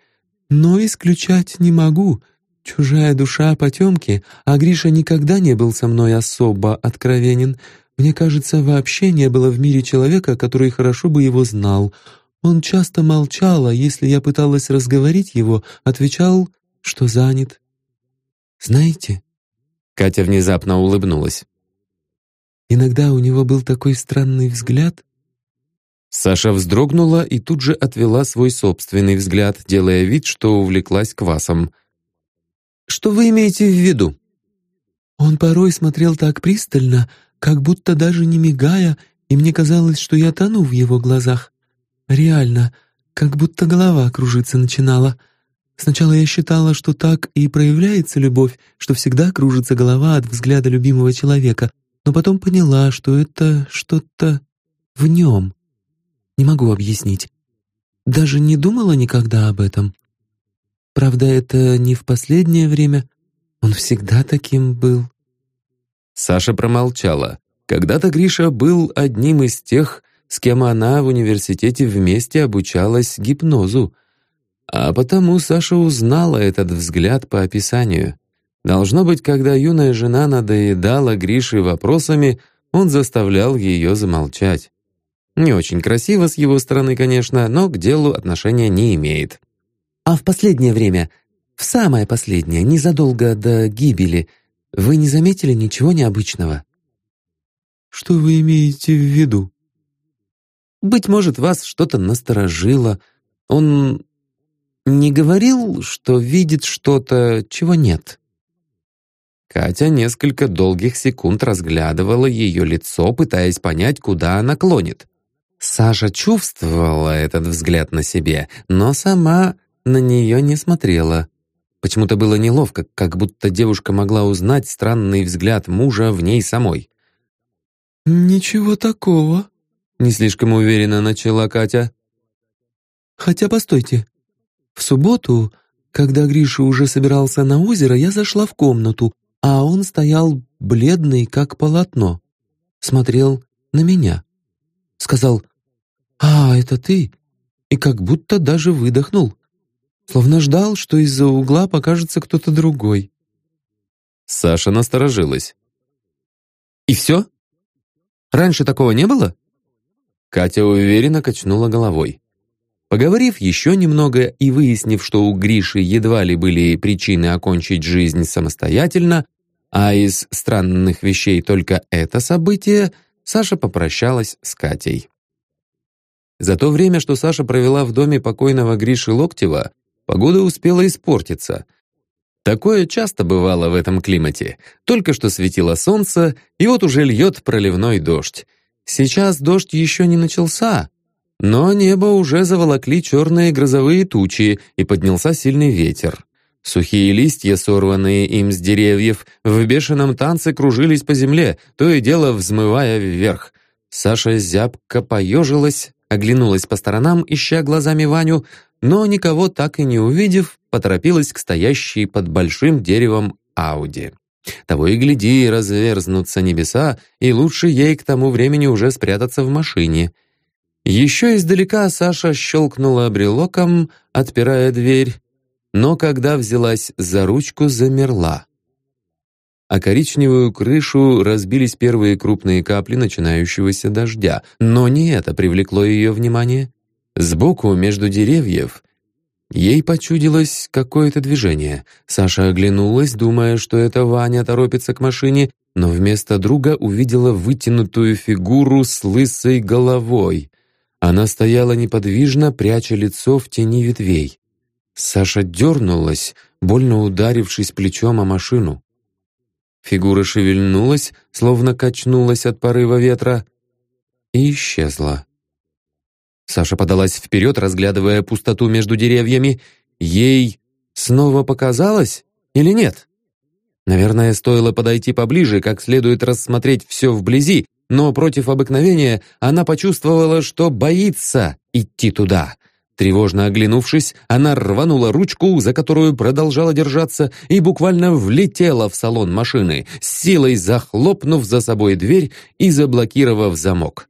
Но исключать не могу. Чужая душа потемки, а Гриша никогда не был со мной особо откровенен. Мне кажется, вообще не было в мире человека, который хорошо бы его знал. Он часто молчал, а если я пыталась разговорить его, отвечал, что занят. Знаете? Катя внезапно улыбнулась. Иногда у него был такой странный взгляд. Саша вздрогнула и тут же отвела свой собственный взгляд, делая вид, что увлеклась квасом. «Что вы имеете в виду?» Он порой смотрел так пристально, как будто даже не мигая, и мне казалось, что я тону в его глазах. Реально, как будто голова кружиться начинала. Сначала я считала, что так и проявляется любовь, что всегда кружится голова от взгляда любимого человека, но потом поняла, что это что-то в нем. Не могу объяснить. Даже не думала никогда об этом. Правда, это не в последнее время. Он всегда таким был. Саша промолчала. Когда-то Гриша был одним из тех, с кем она в университете вместе обучалась гипнозу. А потому Саша узнала этот взгляд по описанию. Должно быть, когда юная жена надоедала Грише вопросами, он заставлял ее замолчать. Не очень красиво с его стороны, конечно, но к делу отношения не имеет. «А в последнее время, в самое последнее, незадолго до гибели, вы не заметили ничего необычного?» «Что вы имеете в виду?» «Быть может, вас что-то насторожило. Он не говорил, что видит что-то, чего нет?» Катя несколько долгих секунд разглядывала ее лицо, пытаясь понять, куда она клонит. Саша чувствовала этот взгляд на себе, но сама на нее не смотрела. Почему-то было неловко, как будто девушка могла узнать странный взгляд мужа в ней самой. «Ничего такого», — не слишком уверенно начала Катя. Хотя, постойте. В субботу, когда Гриша уже собирался на озеро, я зашла в комнату, а он стоял бледный, как полотно. Смотрел на меня. Сказал «А, это ты?» и как будто даже выдохнул. Словно ждал, что из-за угла покажется кто-то другой. Саша насторожилась. «И все? Раньше такого не было?» Катя уверенно качнула головой. Поговорив еще немного и выяснив, что у Гриши едва ли были причины окончить жизнь самостоятельно, а из странных вещей только это событие, Саша попрощалась с Катей. За то время, что Саша провела в доме покойного Гриши Локтева, погода успела испортиться. Такое часто бывало в этом климате. Только что светило солнце, и вот уже льет проливной дождь. Сейчас дождь еще не начался, но небо уже заволокли черные грозовые тучи, и поднялся сильный ветер. Сухие листья, сорванные им с деревьев, в бешеном танце кружились по земле, то и дело взмывая вверх. Саша зябко поежилась, оглянулась по сторонам, ища глазами Ваню, но никого так и не увидев, поторопилась к стоящей под большим деревом Ауди. Того и гляди, разверзнутся небеса, и лучше ей к тому времени уже спрятаться в машине. Еще издалека Саша щелкнула брелоком, отпирая дверь, но когда взялась за ручку, замерла. А коричневую крышу разбились первые крупные капли начинающегося дождя, но не это привлекло ее внимание. Сбоку, между деревьев, ей почудилось какое-то движение. Саша оглянулась, думая, что это Ваня торопится к машине, но вместо друга увидела вытянутую фигуру с лысой головой. Она стояла неподвижно, пряча лицо в тени ветвей. Саша дернулась, больно ударившись плечом о машину. Фигура шевельнулась, словно качнулась от порыва ветра, и исчезла. Саша подалась вперед, разглядывая пустоту между деревьями. Ей снова показалось или нет? Наверное, стоило подойти поближе, как следует рассмотреть все вблизи, но против обыкновения она почувствовала, что боится идти туда. Тревожно оглянувшись, она рванула ручку, за которую продолжала держаться, и буквально влетела в салон машины, с силой захлопнув за собой дверь и заблокировав замок.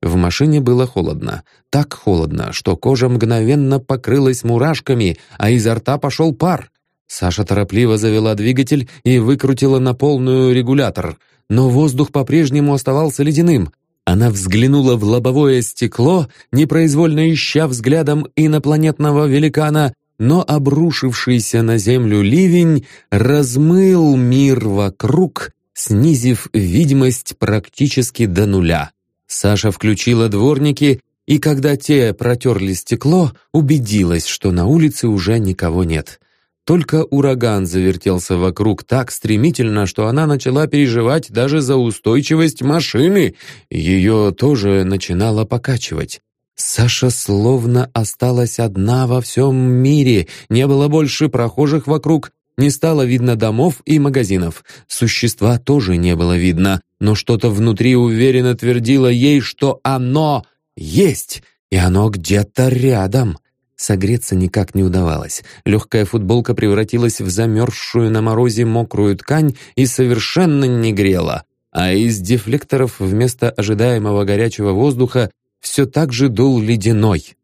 В машине было холодно. Так холодно, что кожа мгновенно покрылась мурашками, а изо рта пошел пар. Саша торопливо завела двигатель и выкрутила на полную регулятор, но воздух по-прежнему оставался ледяным. Она взглянула в лобовое стекло, непроизвольно ища взглядом инопланетного великана, но обрушившийся на землю ливень размыл мир вокруг, снизив видимость практически до нуля. Саша включила дворники, и когда те протерли стекло, убедилась, что на улице уже никого нет. Только ураган завертелся вокруг так стремительно, что она начала переживать даже за устойчивость машины. Ее тоже начинало покачивать. Саша словно осталась одна во всем мире, не было больше прохожих вокруг, не стало видно домов и магазинов. Существа тоже не было видно, но что-то внутри уверенно твердило ей, что оно есть, и оно где-то рядом. Согреться никак не удавалось. Легкая футболка превратилась в замерзшую на морозе мокрую ткань и совершенно не грела. А из дефлекторов вместо ожидаемого горячего воздуха все так же дул ледяной.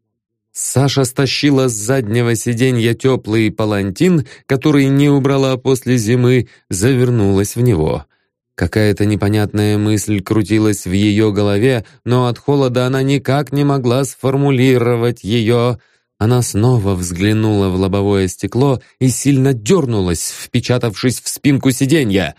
Саша стащила с заднего сиденья теплый палантин, который не убрала после зимы, завернулась в него. Какая-то непонятная мысль крутилась в ее голове, но от холода она никак не могла сформулировать ее. Она снова взглянула в лобовое стекло и сильно дернулась, впечатавшись в спинку сиденья.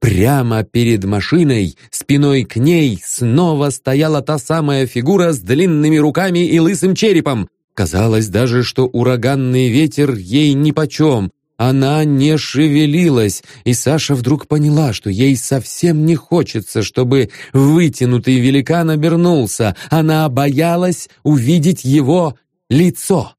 Прямо перед машиной, спиной к ней, снова стояла та самая фигура с длинными руками и лысым черепом. Казалось даже, что ураганный ветер ей нипочем. Она не шевелилась, и Саша вдруг поняла, что ей совсем не хочется, чтобы вытянутый великан обернулся. Она боялась увидеть его лицо.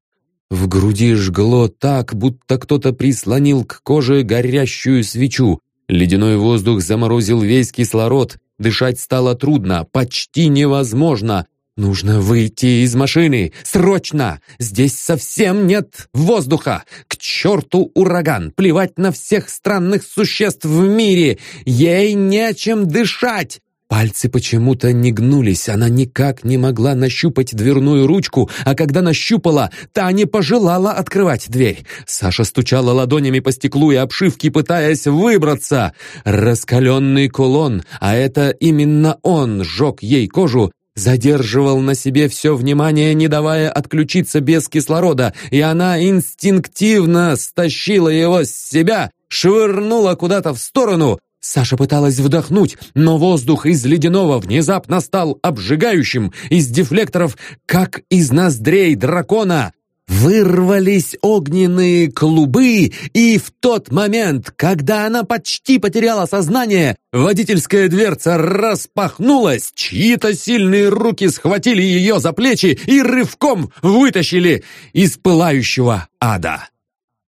В груди жгло так, будто кто-то прислонил к коже горящую свечу. Ледяной воздух заморозил весь кислород, дышать стало трудно, почти невозможно. «Нужно выйти из машины! Срочно! Здесь совсем нет воздуха! К черту ураган! Плевать на всех странных существ в мире! Ей нечем дышать!» Пальцы почему-то не гнулись, она никак не могла нащупать дверную ручку, а когда нащупала, та не пожелала открывать дверь. Саша стучала ладонями по стеклу и обшивке, пытаясь выбраться. Раскаленный кулон, а это именно он сжег ей кожу, задерживал на себе все внимание, не давая отключиться без кислорода, и она инстинктивно стащила его с себя, швырнула куда-то в сторону, Саша пыталась вдохнуть, но воздух из ледяного внезапно стал обжигающим, из дефлекторов, как из ноздрей дракона. Вырвались огненные клубы, и в тот момент, когда она почти потеряла сознание, водительская дверца распахнулась, чьи-то сильные руки схватили ее за плечи и рывком вытащили из пылающего ада.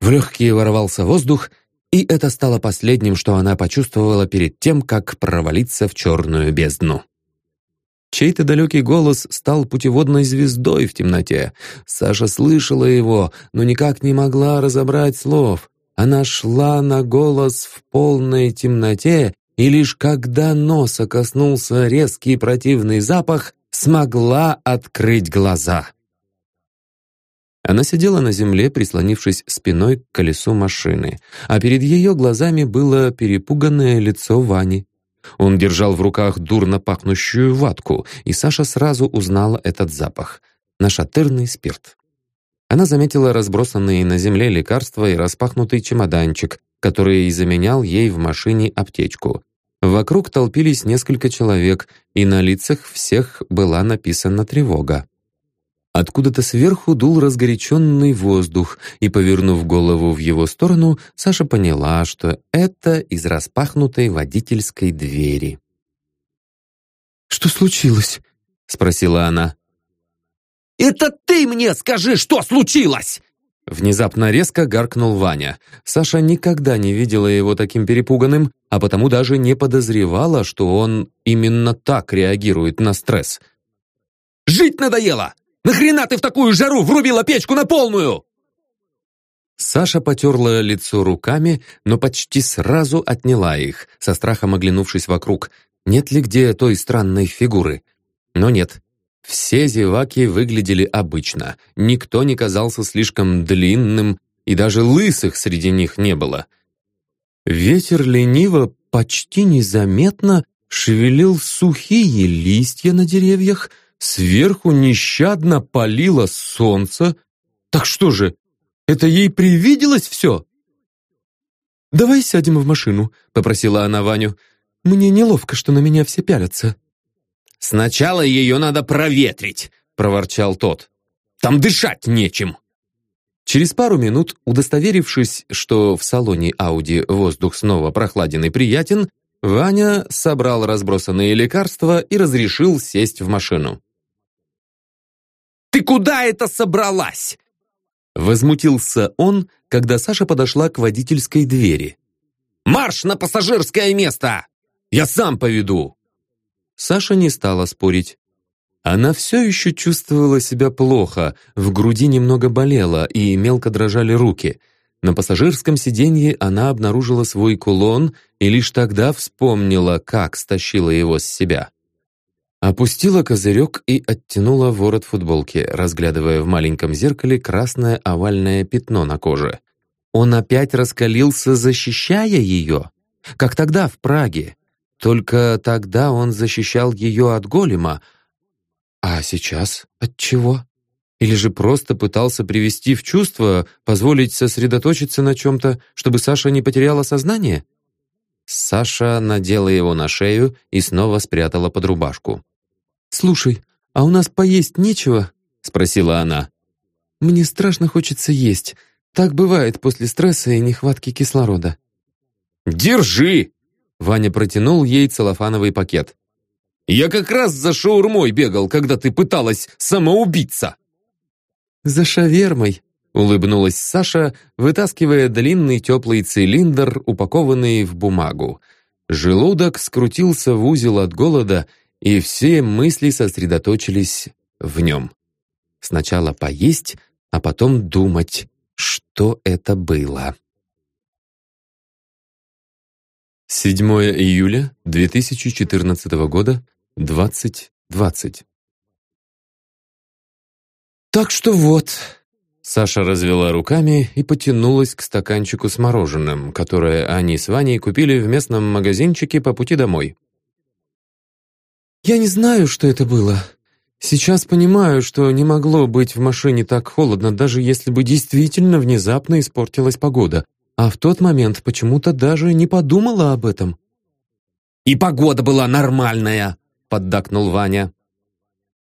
В легкие ворвался воздух, и это стало последним, что она почувствовала перед тем, как провалиться в черную бездну. Чей-то далекий голос стал путеводной звездой в темноте. Саша слышала его, но никак не могла разобрать слов. Она шла на голос в полной темноте, и лишь когда носа коснулся резкий противный запах, смогла открыть глаза. Она сидела на земле, прислонившись спиной к колесу машины, а перед ее глазами было перепуганное лицо Вани. Он держал в руках дурно пахнущую ватку, и Саша сразу узнала этот запах — нашатырный спирт. Она заметила разбросанные на земле лекарства и распахнутый чемоданчик, который заменял ей в машине аптечку. Вокруг толпились несколько человек, и на лицах всех была написана тревога. Откуда-то сверху дул разгоряченный воздух, и, повернув голову в его сторону, Саша поняла, что это из распахнутой водительской двери. «Что случилось?» — спросила она. «Это ты мне скажи, что случилось!» Внезапно резко гаркнул Ваня. Саша никогда не видела его таким перепуганным, а потому даже не подозревала, что он именно так реагирует на стресс. «Жить надоело! Нахрена ты в такую жару врубила печку на полную?» Саша потерла лицо руками, но почти сразу отняла их, со страхом оглянувшись вокруг. Нет ли где той странной фигуры? Но нет. Все зеваки выглядели обычно. Никто не казался слишком длинным, и даже лысых среди них не было. Ветер лениво, почти незаметно шевелил сухие листья на деревьях, Сверху нещадно палило солнце. Так что же, это ей привиделось все? «Давай сядем в машину», — попросила она Ваню. «Мне неловко, что на меня все пялятся». «Сначала ее надо проветрить», — проворчал тот. «Там дышать нечем». Через пару минут, удостоверившись, что в салоне Ауди воздух снова прохладен и приятен, Ваня собрал разбросанные лекарства и разрешил сесть в машину. Ты куда это собралась?» Возмутился он, когда Саша подошла к водительской двери. «Марш на пассажирское место! Я сам поведу!» Саша не стала спорить. Она все еще чувствовала себя плохо, в груди немного болело и мелко дрожали руки. На пассажирском сиденье она обнаружила свой кулон и лишь тогда вспомнила, как стащила его с себя. Опустила козырек и оттянула ворот футболки, разглядывая в маленьком зеркале красное овальное пятно на коже. Он опять раскалился, защищая ее, как тогда в Праге. Только тогда он защищал ее от голема. А сейчас от чего? Или же просто пытался привести в чувство, позволить сосредоточиться на чем-то, чтобы Саша не потеряла сознание? Саша надела его на шею и снова спрятала под рубашку. «Слушай, а у нас поесть нечего?» — спросила она. «Мне страшно хочется есть. Так бывает после стресса и нехватки кислорода». «Держи!» — Ваня протянул ей целлофановый пакет. «Я как раз за шаурмой бегал, когда ты пыталась самоубиться!» «За шавермой!» — улыбнулась Саша, вытаскивая длинный теплый цилиндр, упакованный в бумагу. Желудок скрутился в узел от голода, и все мысли сосредоточились в нем. Сначала поесть, а потом думать, что это было. 7 июля 2014 года, 20.20. «Так что вот...» Саша развела руками и потянулась к стаканчику с мороженым, которое они с Ваней купили в местном магазинчике по пути домой. «Я не знаю, что это было. Сейчас понимаю, что не могло быть в машине так холодно, даже если бы действительно внезапно испортилась погода а в тот момент почему-то даже не подумала об этом. «И погода была нормальная!» — поддакнул Ваня.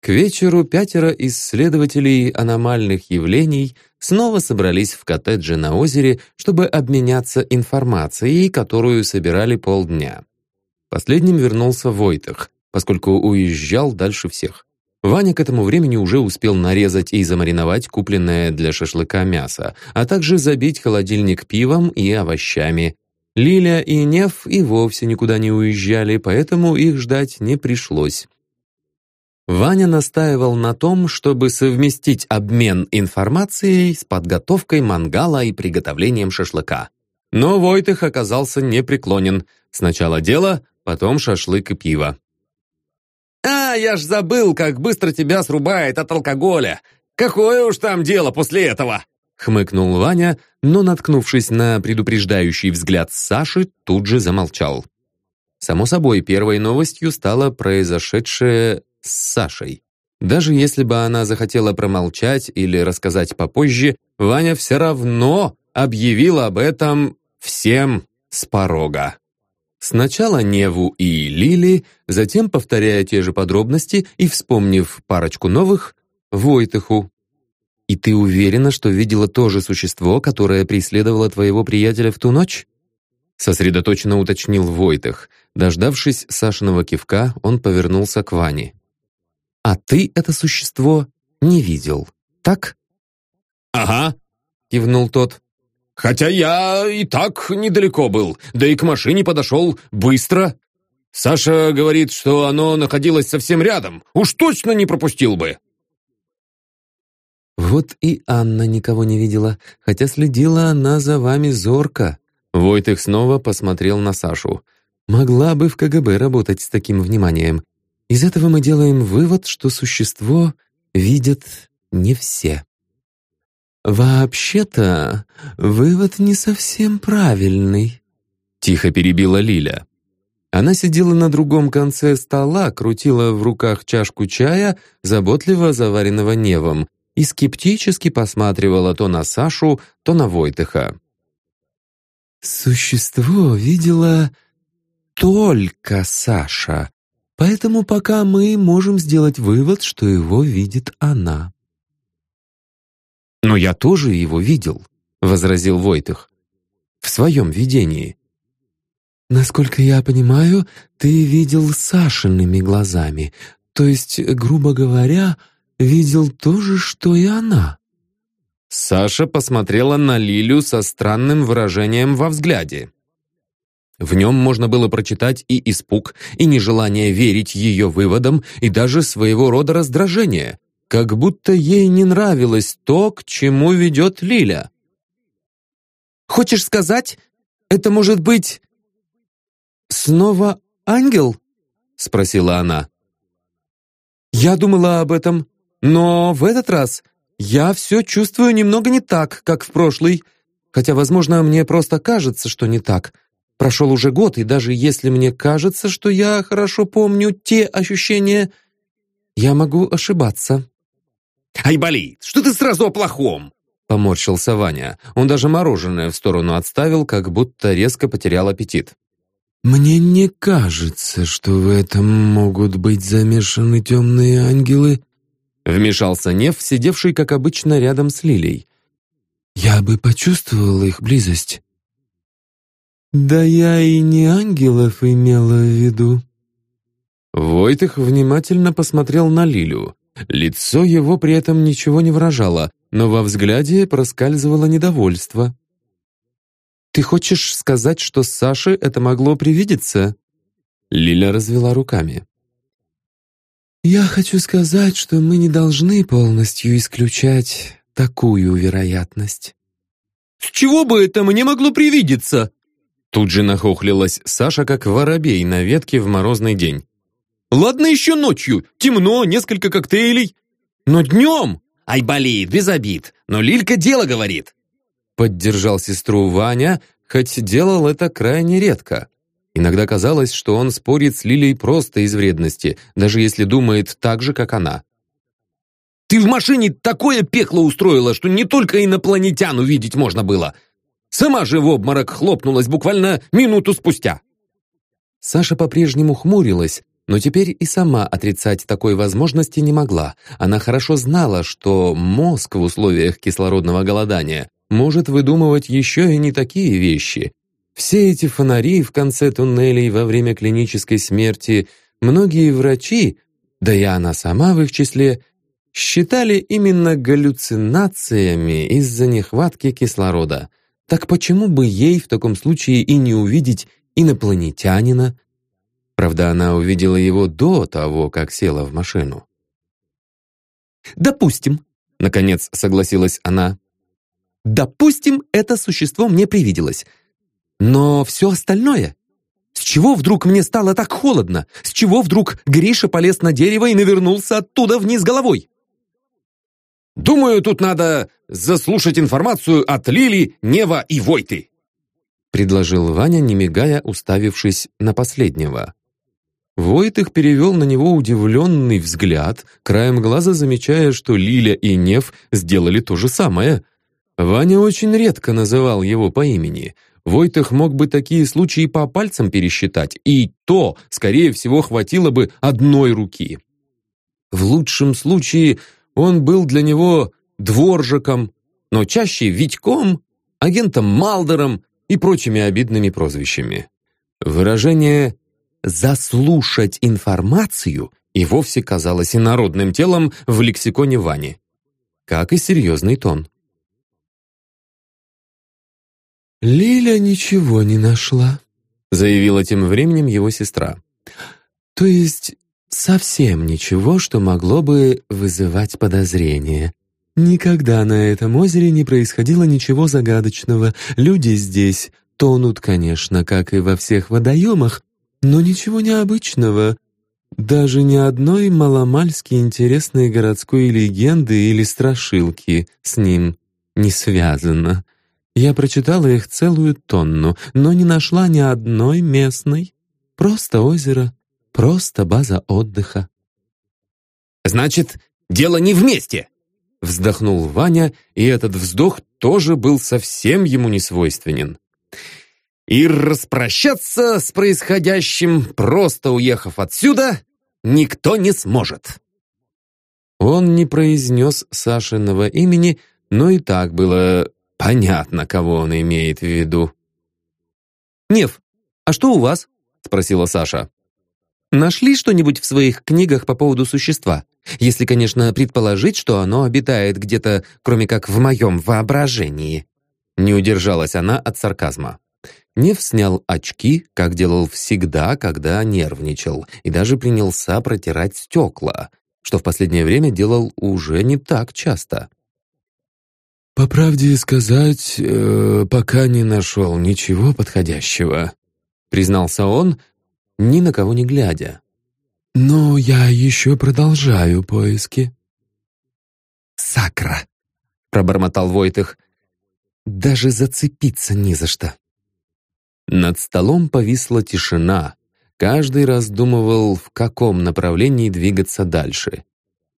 К вечеру пятеро исследователей аномальных явлений снова собрались в коттедже на озере, чтобы обменяться информацией, которую собирали полдня. Последним вернулся Войтах, поскольку уезжал дальше всех. Ваня к этому времени уже успел нарезать и замариновать купленное для шашлыка мясо, а также забить холодильник пивом и овощами. Лиля и Нев и вовсе никуда не уезжали, поэтому их ждать не пришлось. Ваня настаивал на том, чтобы совместить обмен информацией с подготовкой мангала и приготовлением шашлыка. Но Войтых оказался непреклонен. Сначала дело, потом шашлык и пиво. «А, я ж забыл, как быстро тебя срубает от алкоголя! Какое уж там дело после этого!» Хмыкнул Ваня, но, наткнувшись на предупреждающий взгляд Саши, тут же замолчал. Само собой, первой новостью стало произошедшее с Сашей. Даже если бы она захотела промолчать или рассказать попозже, Ваня все равно объявил об этом всем с порога. Сначала Неву и Лили, затем, повторяя те же подробности и вспомнив парочку новых, Войтыху. «И ты уверена, что видела то же существо, которое преследовало твоего приятеля в ту ночь?» Сосредоточенно уточнил Войтых. Дождавшись Сашиного кивка, он повернулся к Ване. «А ты это существо не видел, так?» «Ага», — кивнул тот. Хотя я и так недалеко был, да и к машине подошел быстро. Саша говорит, что оно находилось совсем рядом. Уж точно не пропустил бы. Вот и Анна никого не видела, хотя следила она за вами зорко. Войтых снова посмотрел на Сашу. Могла бы в КГБ работать с таким вниманием. Из этого мы делаем вывод, что существо видят не все. «Вообще-то, вывод не совсем правильный», — тихо перебила Лиля. Она сидела на другом конце стола, крутила в руках чашку чая, заботливо заваренного невом, и скептически посматривала то на Сашу, то на Войтыха. «Существо видела только Саша, поэтому пока мы можем сделать вывод, что его видит она». «Но я тоже его видел», — возразил Войтых. «В своем видении». «Насколько я понимаю, ты видел Сашиными глазами, то есть, грубо говоря, видел то же, что и она». Саша посмотрела на Лилю со странным выражением во взгляде. В нем можно было прочитать и испуг, и нежелание верить ее выводам, и даже своего рода раздражение как будто ей не нравилось то, к чему ведет Лиля. «Хочешь сказать, это может быть снова ангел?» — спросила она. «Я думала об этом, но в этот раз я все чувствую немного не так, как в прошлый, хотя, возможно, мне просто кажется, что не так. Прошел уже год, и даже если мне кажется, что я хорошо помню те ощущения, я могу ошибаться». «Айболит, что ты сразу о плохом?» Поморщился Ваня. Он даже мороженое в сторону отставил, как будто резко потерял аппетит. «Мне не кажется, что в этом могут быть замешаны темные ангелы», вмешался Нев, сидевший, как обычно, рядом с Лилей. «Я бы почувствовал их близость». «Да я и не ангелов имела в виду». Войтых внимательно посмотрел на Лилю. Лицо его при этом ничего не выражало, но во взгляде проскальзывало недовольство. «Ты хочешь сказать, что Саше это могло привидеться?» Лиля развела руками. «Я хочу сказать, что мы не должны полностью исключать такую вероятность». «С чего бы это мне могло привидеться?» Тут же нахохлилась Саша, как воробей на ветке в морозный день. «Ладно еще ночью, темно, несколько коктейлей. Но днем...» «Ай, болит, без обид, но Лилька дело говорит». Поддержал сестру Ваня, хоть делал это крайне редко. Иногда казалось, что он спорит с Лилей просто из вредности, даже если думает так же, как она. «Ты в машине такое пекло устроила, что не только инопланетян увидеть можно было. Сама же в обморок хлопнулась буквально минуту спустя». Саша по-прежнему хмурилась, но теперь и сама отрицать такой возможности не могла. Она хорошо знала, что мозг в условиях кислородного голодания может выдумывать еще и не такие вещи. Все эти фонари в конце туннелей во время клинической смерти, многие врачи, да и она сама в их числе, считали именно галлюцинациями из-за нехватки кислорода. Так почему бы ей в таком случае и не увидеть инопланетянина? Правда, она увидела его до того, как села в машину. «Допустим», — наконец согласилась она. «Допустим, это существо мне привиделось. Но все остальное... С чего вдруг мне стало так холодно? С чего вдруг Гриша полез на дерево и навернулся оттуда вниз головой?» Думаю, тут надо заслушать информацию от Лили, Нева и Войты», предложил Ваня, не мигая, уставившись на последнего. Войтых перевел на него удивленный взгляд, краем глаза замечая, что Лиля и Нев сделали то же самое. Ваня очень редко называл его по имени. Войтых мог бы такие случаи по пальцам пересчитать, и то, скорее всего, хватило бы одной руки. В лучшем случае он был для него дворжиком, но чаще Витьком, агентом Малдером и прочими обидными прозвищами. Выражение «заслушать информацию» и вовсе казалось инородным телом в лексиконе Вани. Как и серьезный тон. «Лиля ничего не нашла», — заявила тем временем его сестра. «То есть Совсем ничего, что могло бы вызывать подозрения. Никогда на этом озере не происходило ничего загадочного. Люди здесь тонут, конечно, как и во всех водоемах, но ничего необычного. Даже ни одной маломальски интересной городской легенды или страшилки с ним не связано. Я прочитала их целую тонну, но не нашла ни одной местной. Просто озеро Просто база отдыха. «Значит, дело не вместе!» Вздохнул Ваня, и этот вздох тоже был совсем ему не свойственен. «И распрощаться с происходящим, просто уехав отсюда, никто не сможет!» Он не произнес Сашиного имени, но и так было понятно, кого он имеет в виду. «Нев, а что у вас?» — спросила Саша. Нашли что-нибудь в своих книгах по поводу существа? Если, конечно, предположить, что оно обитает где-то, кроме как в моем воображении». Не удержалась она от сарказма. Нев снял очки, как делал всегда, когда нервничал, и даже принялся протирать стекла, что в последнее время делал уже не так часто. «По правде сказать, э, пока не нашел ничего подходящего», признался он, ни на кого не глядя. «Но я еще продолжаю поиски». «Сакра!» — пробормотал Войтых. «Даже зацепиться не за что». Над столом повисла тишина. Каждый раздумывал, в каком направлении двигаться дальше.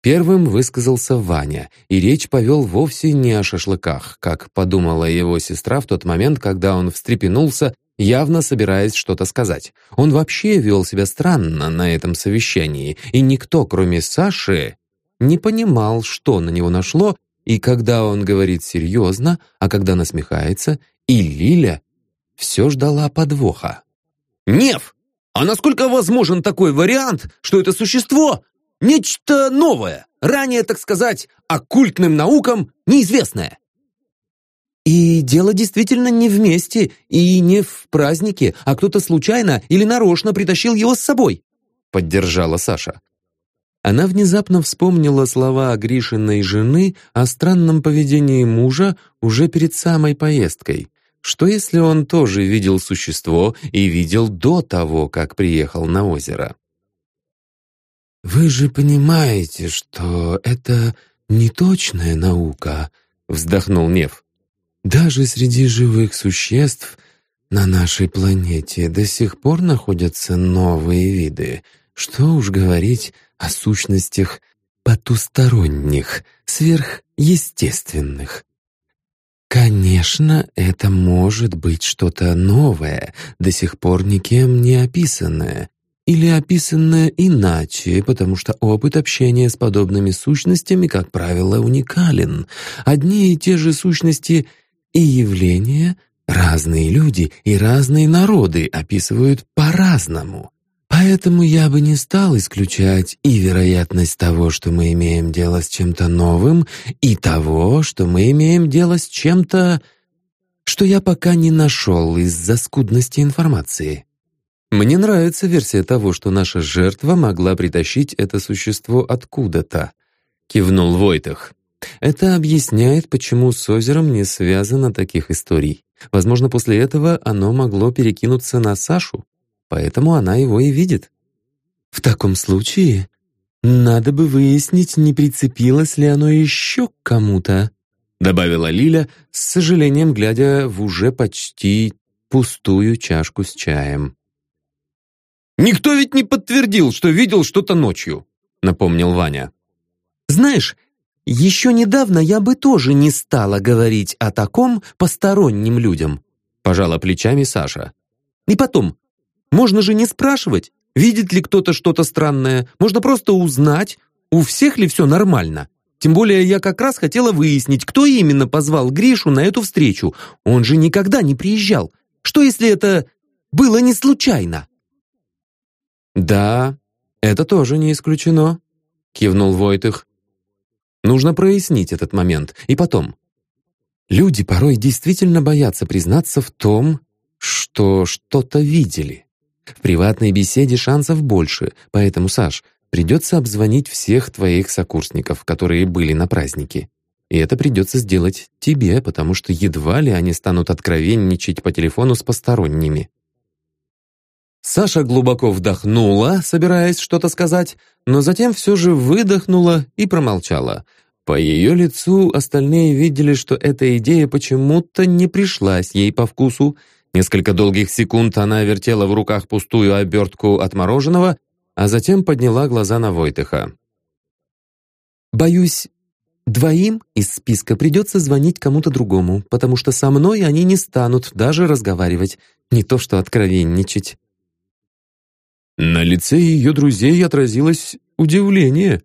Первым высказался Ваня, и речь повел вовсе не о шашлыках, как подумала его сестра в тот момент, когда он встрепенулся явно собираясь что-то сказать. Он вообще вел себя странно на этом совещании, и никто, кроме Саши, не понимал, что на него нашло, и когда он говорит серьезно, а когда насмехается, и Лиля все ждала подвоха. «Нев, а насколько возможен такой вариант, что это существо — нечто новое, ранее, так сказать, оккультным наукам неизвестное?» И дело действительно не вместе и не в празднике, а кто-то случайно или нарочно притащил его с собой», — поддержала Саша. Она внезапно вспомнила слова Гришиной жены о странном поведении мужа уже перед самой поездкой. Что если он тоже видел существо и видел до того, как приехал на озеро? «Вы же понимаете, что это неточная наука», — вздохнул Нев. «Даже среди живых существ на нашей планете до сих пор находятся новые виды. Что уж говорить о сущностях потусторонних, сверхъестественных. Конечно, это может быть что-то новое, до сих пор никем не описанное, или описанное иначе, потому что опыт общения с подобными сущностями, как правило, уникален. Одни и те же сущности и явления разные люди и разные народы описывают по-разному. Поэтому я бы не стал исключать и вероятность того, что мы имеем дело с чем-то новым, и того, что мы имеем дело с чем-то, что я пока не нашел из-за скудности информации. Мне нравится версия того, что наша жертва могла притащить это существо откуда-то, кивнул Войтах. Это объясняет, почему с озером не связано таких историй. Возможно, после этого оно могло перекинуться на Сашу поэтому она его и видит. В таком случае надо бы выяснить, не прицепилось ли оно еще к кому-то, добавила Лиля, с сожалением глядя в уже почти пустую чашку с чаем. «Никто ведь не подтвердил, что видел что-то ночью», — напомнил Ваня. «Знаешь, еще недавно я бы тоже не стала говорить о таком посторонним людям», — пожала плечами Саша. «И потом, можно же не спрашивать, видит ли кто-то что-то странное. Можно просто узнать, у всех ли все нормально. Тем более я как раз хотела выяснить, кто именно позвал Гришу на эту встречу. Он же никогда не приезжал. Что если это было не случайно? «Да, это тоже не исключено», — кивнул Войтых. «Нужно прояснить этот момент. И потом. Люди порой действительно боятся признаться в том, что что-то видели. В приватной беседе шансов больше, поэтому, Саш, придется обзвонить всех твоих сокурсников, которые были на празднике. И это придется сделать тебе, потому что едва ли они станут откровенничать по телефону с посторонними. Саша глубоко вдохнула, собираясь что-то сказать, но затем все же выдохнула и промолчала. По ее лицу остальные видели, что эта идея почему-то не пришлась ей по вкусу, Несколько долгих секунд она вертела в руках пустую обертку от мороженого, а затем подняла глаза на Войтыха. «Боюсь, двоим из списка придется звонить кому-то другому, потому что со мной они не станут даже разговаривать, не то что откровенничать». На лице ее друзей отразилось удивление.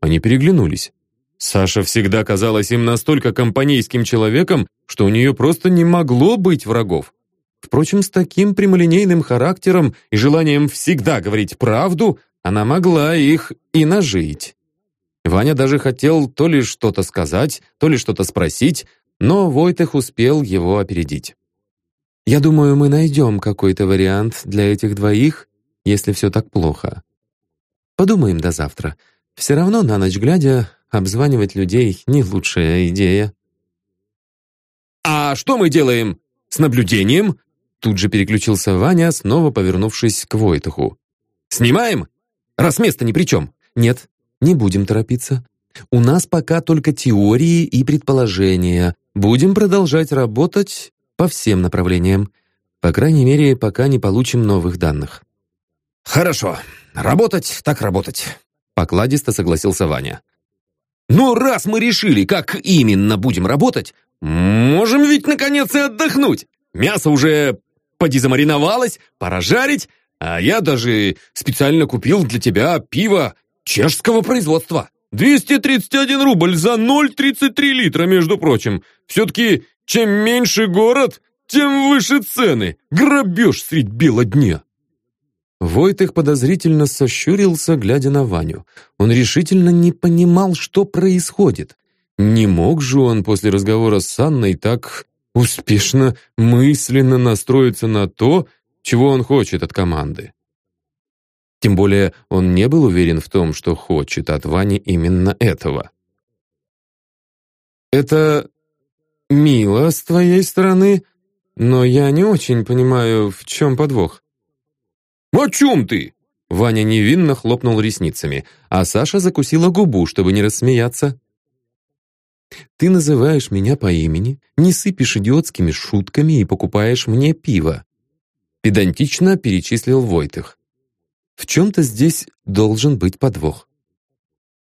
Они переглянулись. Саша всегда казалась им настолько компанейским человеком, что у нее просто не могло быть врагов. Впрочем, с таким прямолинейным характером и желанием всегда говорить правду она могла их и нажить. Ваня даже хотел то ли что-то сказать, то ли что-то спросить, но Войтых успел его опередить. «Я думаю, мы найдем какой-то вариант для этих двоих, если все так плохо. Подумаем до завтра. Все равно на ночь глядя обзванивать людей — не лучшая идея». «А что мы делаем? С наблюдением?» Тут же переключился Ваня, снова повернувшись к Войтуху. «Снимаем? Раз место ни при чем». «Нет, не будем торопиться. У нас пока только теории и предположения. Будем продолжать работать по всем направлениям. По крайней мере, пока не получим новых данных». «Хорошо. Работать так работать», — покладисто согласился Ваня. «Ну, раз мы решили, как именно будем работать, можем ведь, наконец, и отдохнуть. Мясо уже Поди замариновалась, пора жарить, а я даже специально купил для тебя пиво чешского производства. 231 рубль за 0,33 литра, между прочим. Все-таки чем меньше город, тем выше цены. Грабеж средь бела дня. Войтых подозрительно сощурился, глядя на Ваню. Он решительно не понимал, что происходит. Не мог же он после разговора с Анной так успешно мысленно настроиться на то, чего он хочет от команды. Тем более он не был уверен в том, что хочет от Вани именно этого. «Это мило с твоей стороны, но я не очень понимаю, в чем подвох». «О чем ты?» Ваня невинно хлопнул ресницами, а Саша закусила губу, чтобы не рассмеяться. «Ты называешь меня по имени, не сыпешь идиотскими шутками и покупаешь мне пиво». Педантично перечислил Войтых. «В чем-то здесь должен быть подвох».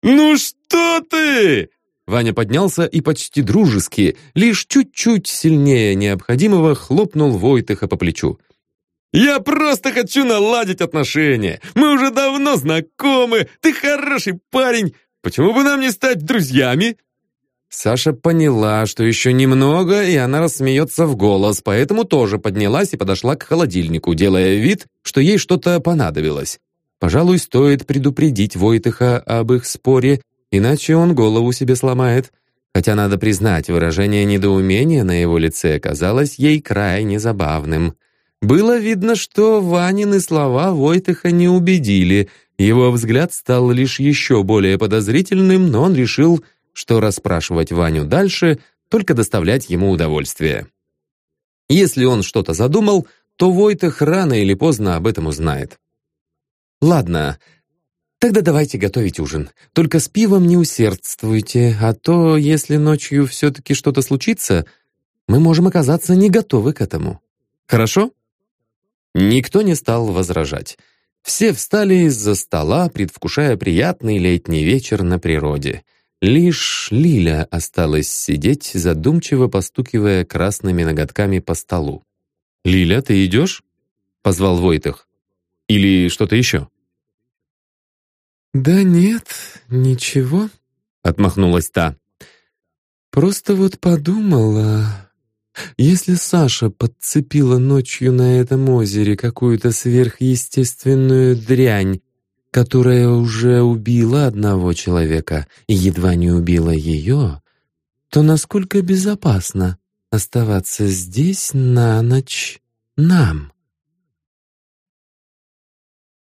«Ну что ты!» Ваня поднялся и почти дружески, лишь чуть-чуть сильнее необходимого, хлопнул Войтыха по плечу. «Я просто хочу наладить отношения. Мы уже давно знакомы. Ты хороший парень. Почему бы нам не стать друзьями?» Саша поняла, что еще немного, и она рассмеется в голос, поэтому тоже поднялась и подошла к холодильнику, делая вид, что ей что-то понадобилось. Пожалуй, стоит предупредить Войтыха об их споре, иначе он голову себе сломает. Хотя, надо признать, выражение недоумения на его лице казалось ей крайне забавным. Было видно, что Ванины слова Войтыха не убедили, его взгляд стал лишь еще более подозрительным, но он решил что расспрашивать Ваню дальше, только доставлять ему удовольствие. Если он что-то задумал, то Войтах рано или поздно об этом узнает. «Ладно, тогда давайте готовить ужин. Только с пивом не усердствуйте, а то, если ночью все-таки что-то случится, мы можем оказаться не готовы к этому. Хорошо?» Никто не стал возражать. Все встали из-за стола, предвкушая приятный летний вечер на природе — Лишь Лиля осталась сидеть, задумчиво постукивая красными ноготками по столу. «Лиля, ты идешь?» — позвал Войтых. «Или что-то еще?» «Да нет, ничего», — отмахнулась та. «Просто вот подумала, если Саша подцепила ночью на этом озере какую-то сверхъестественную дрянь, которая уже убила одного человека и едва не убила ее, то насколько безопасно оставаться здесь на ночь нам?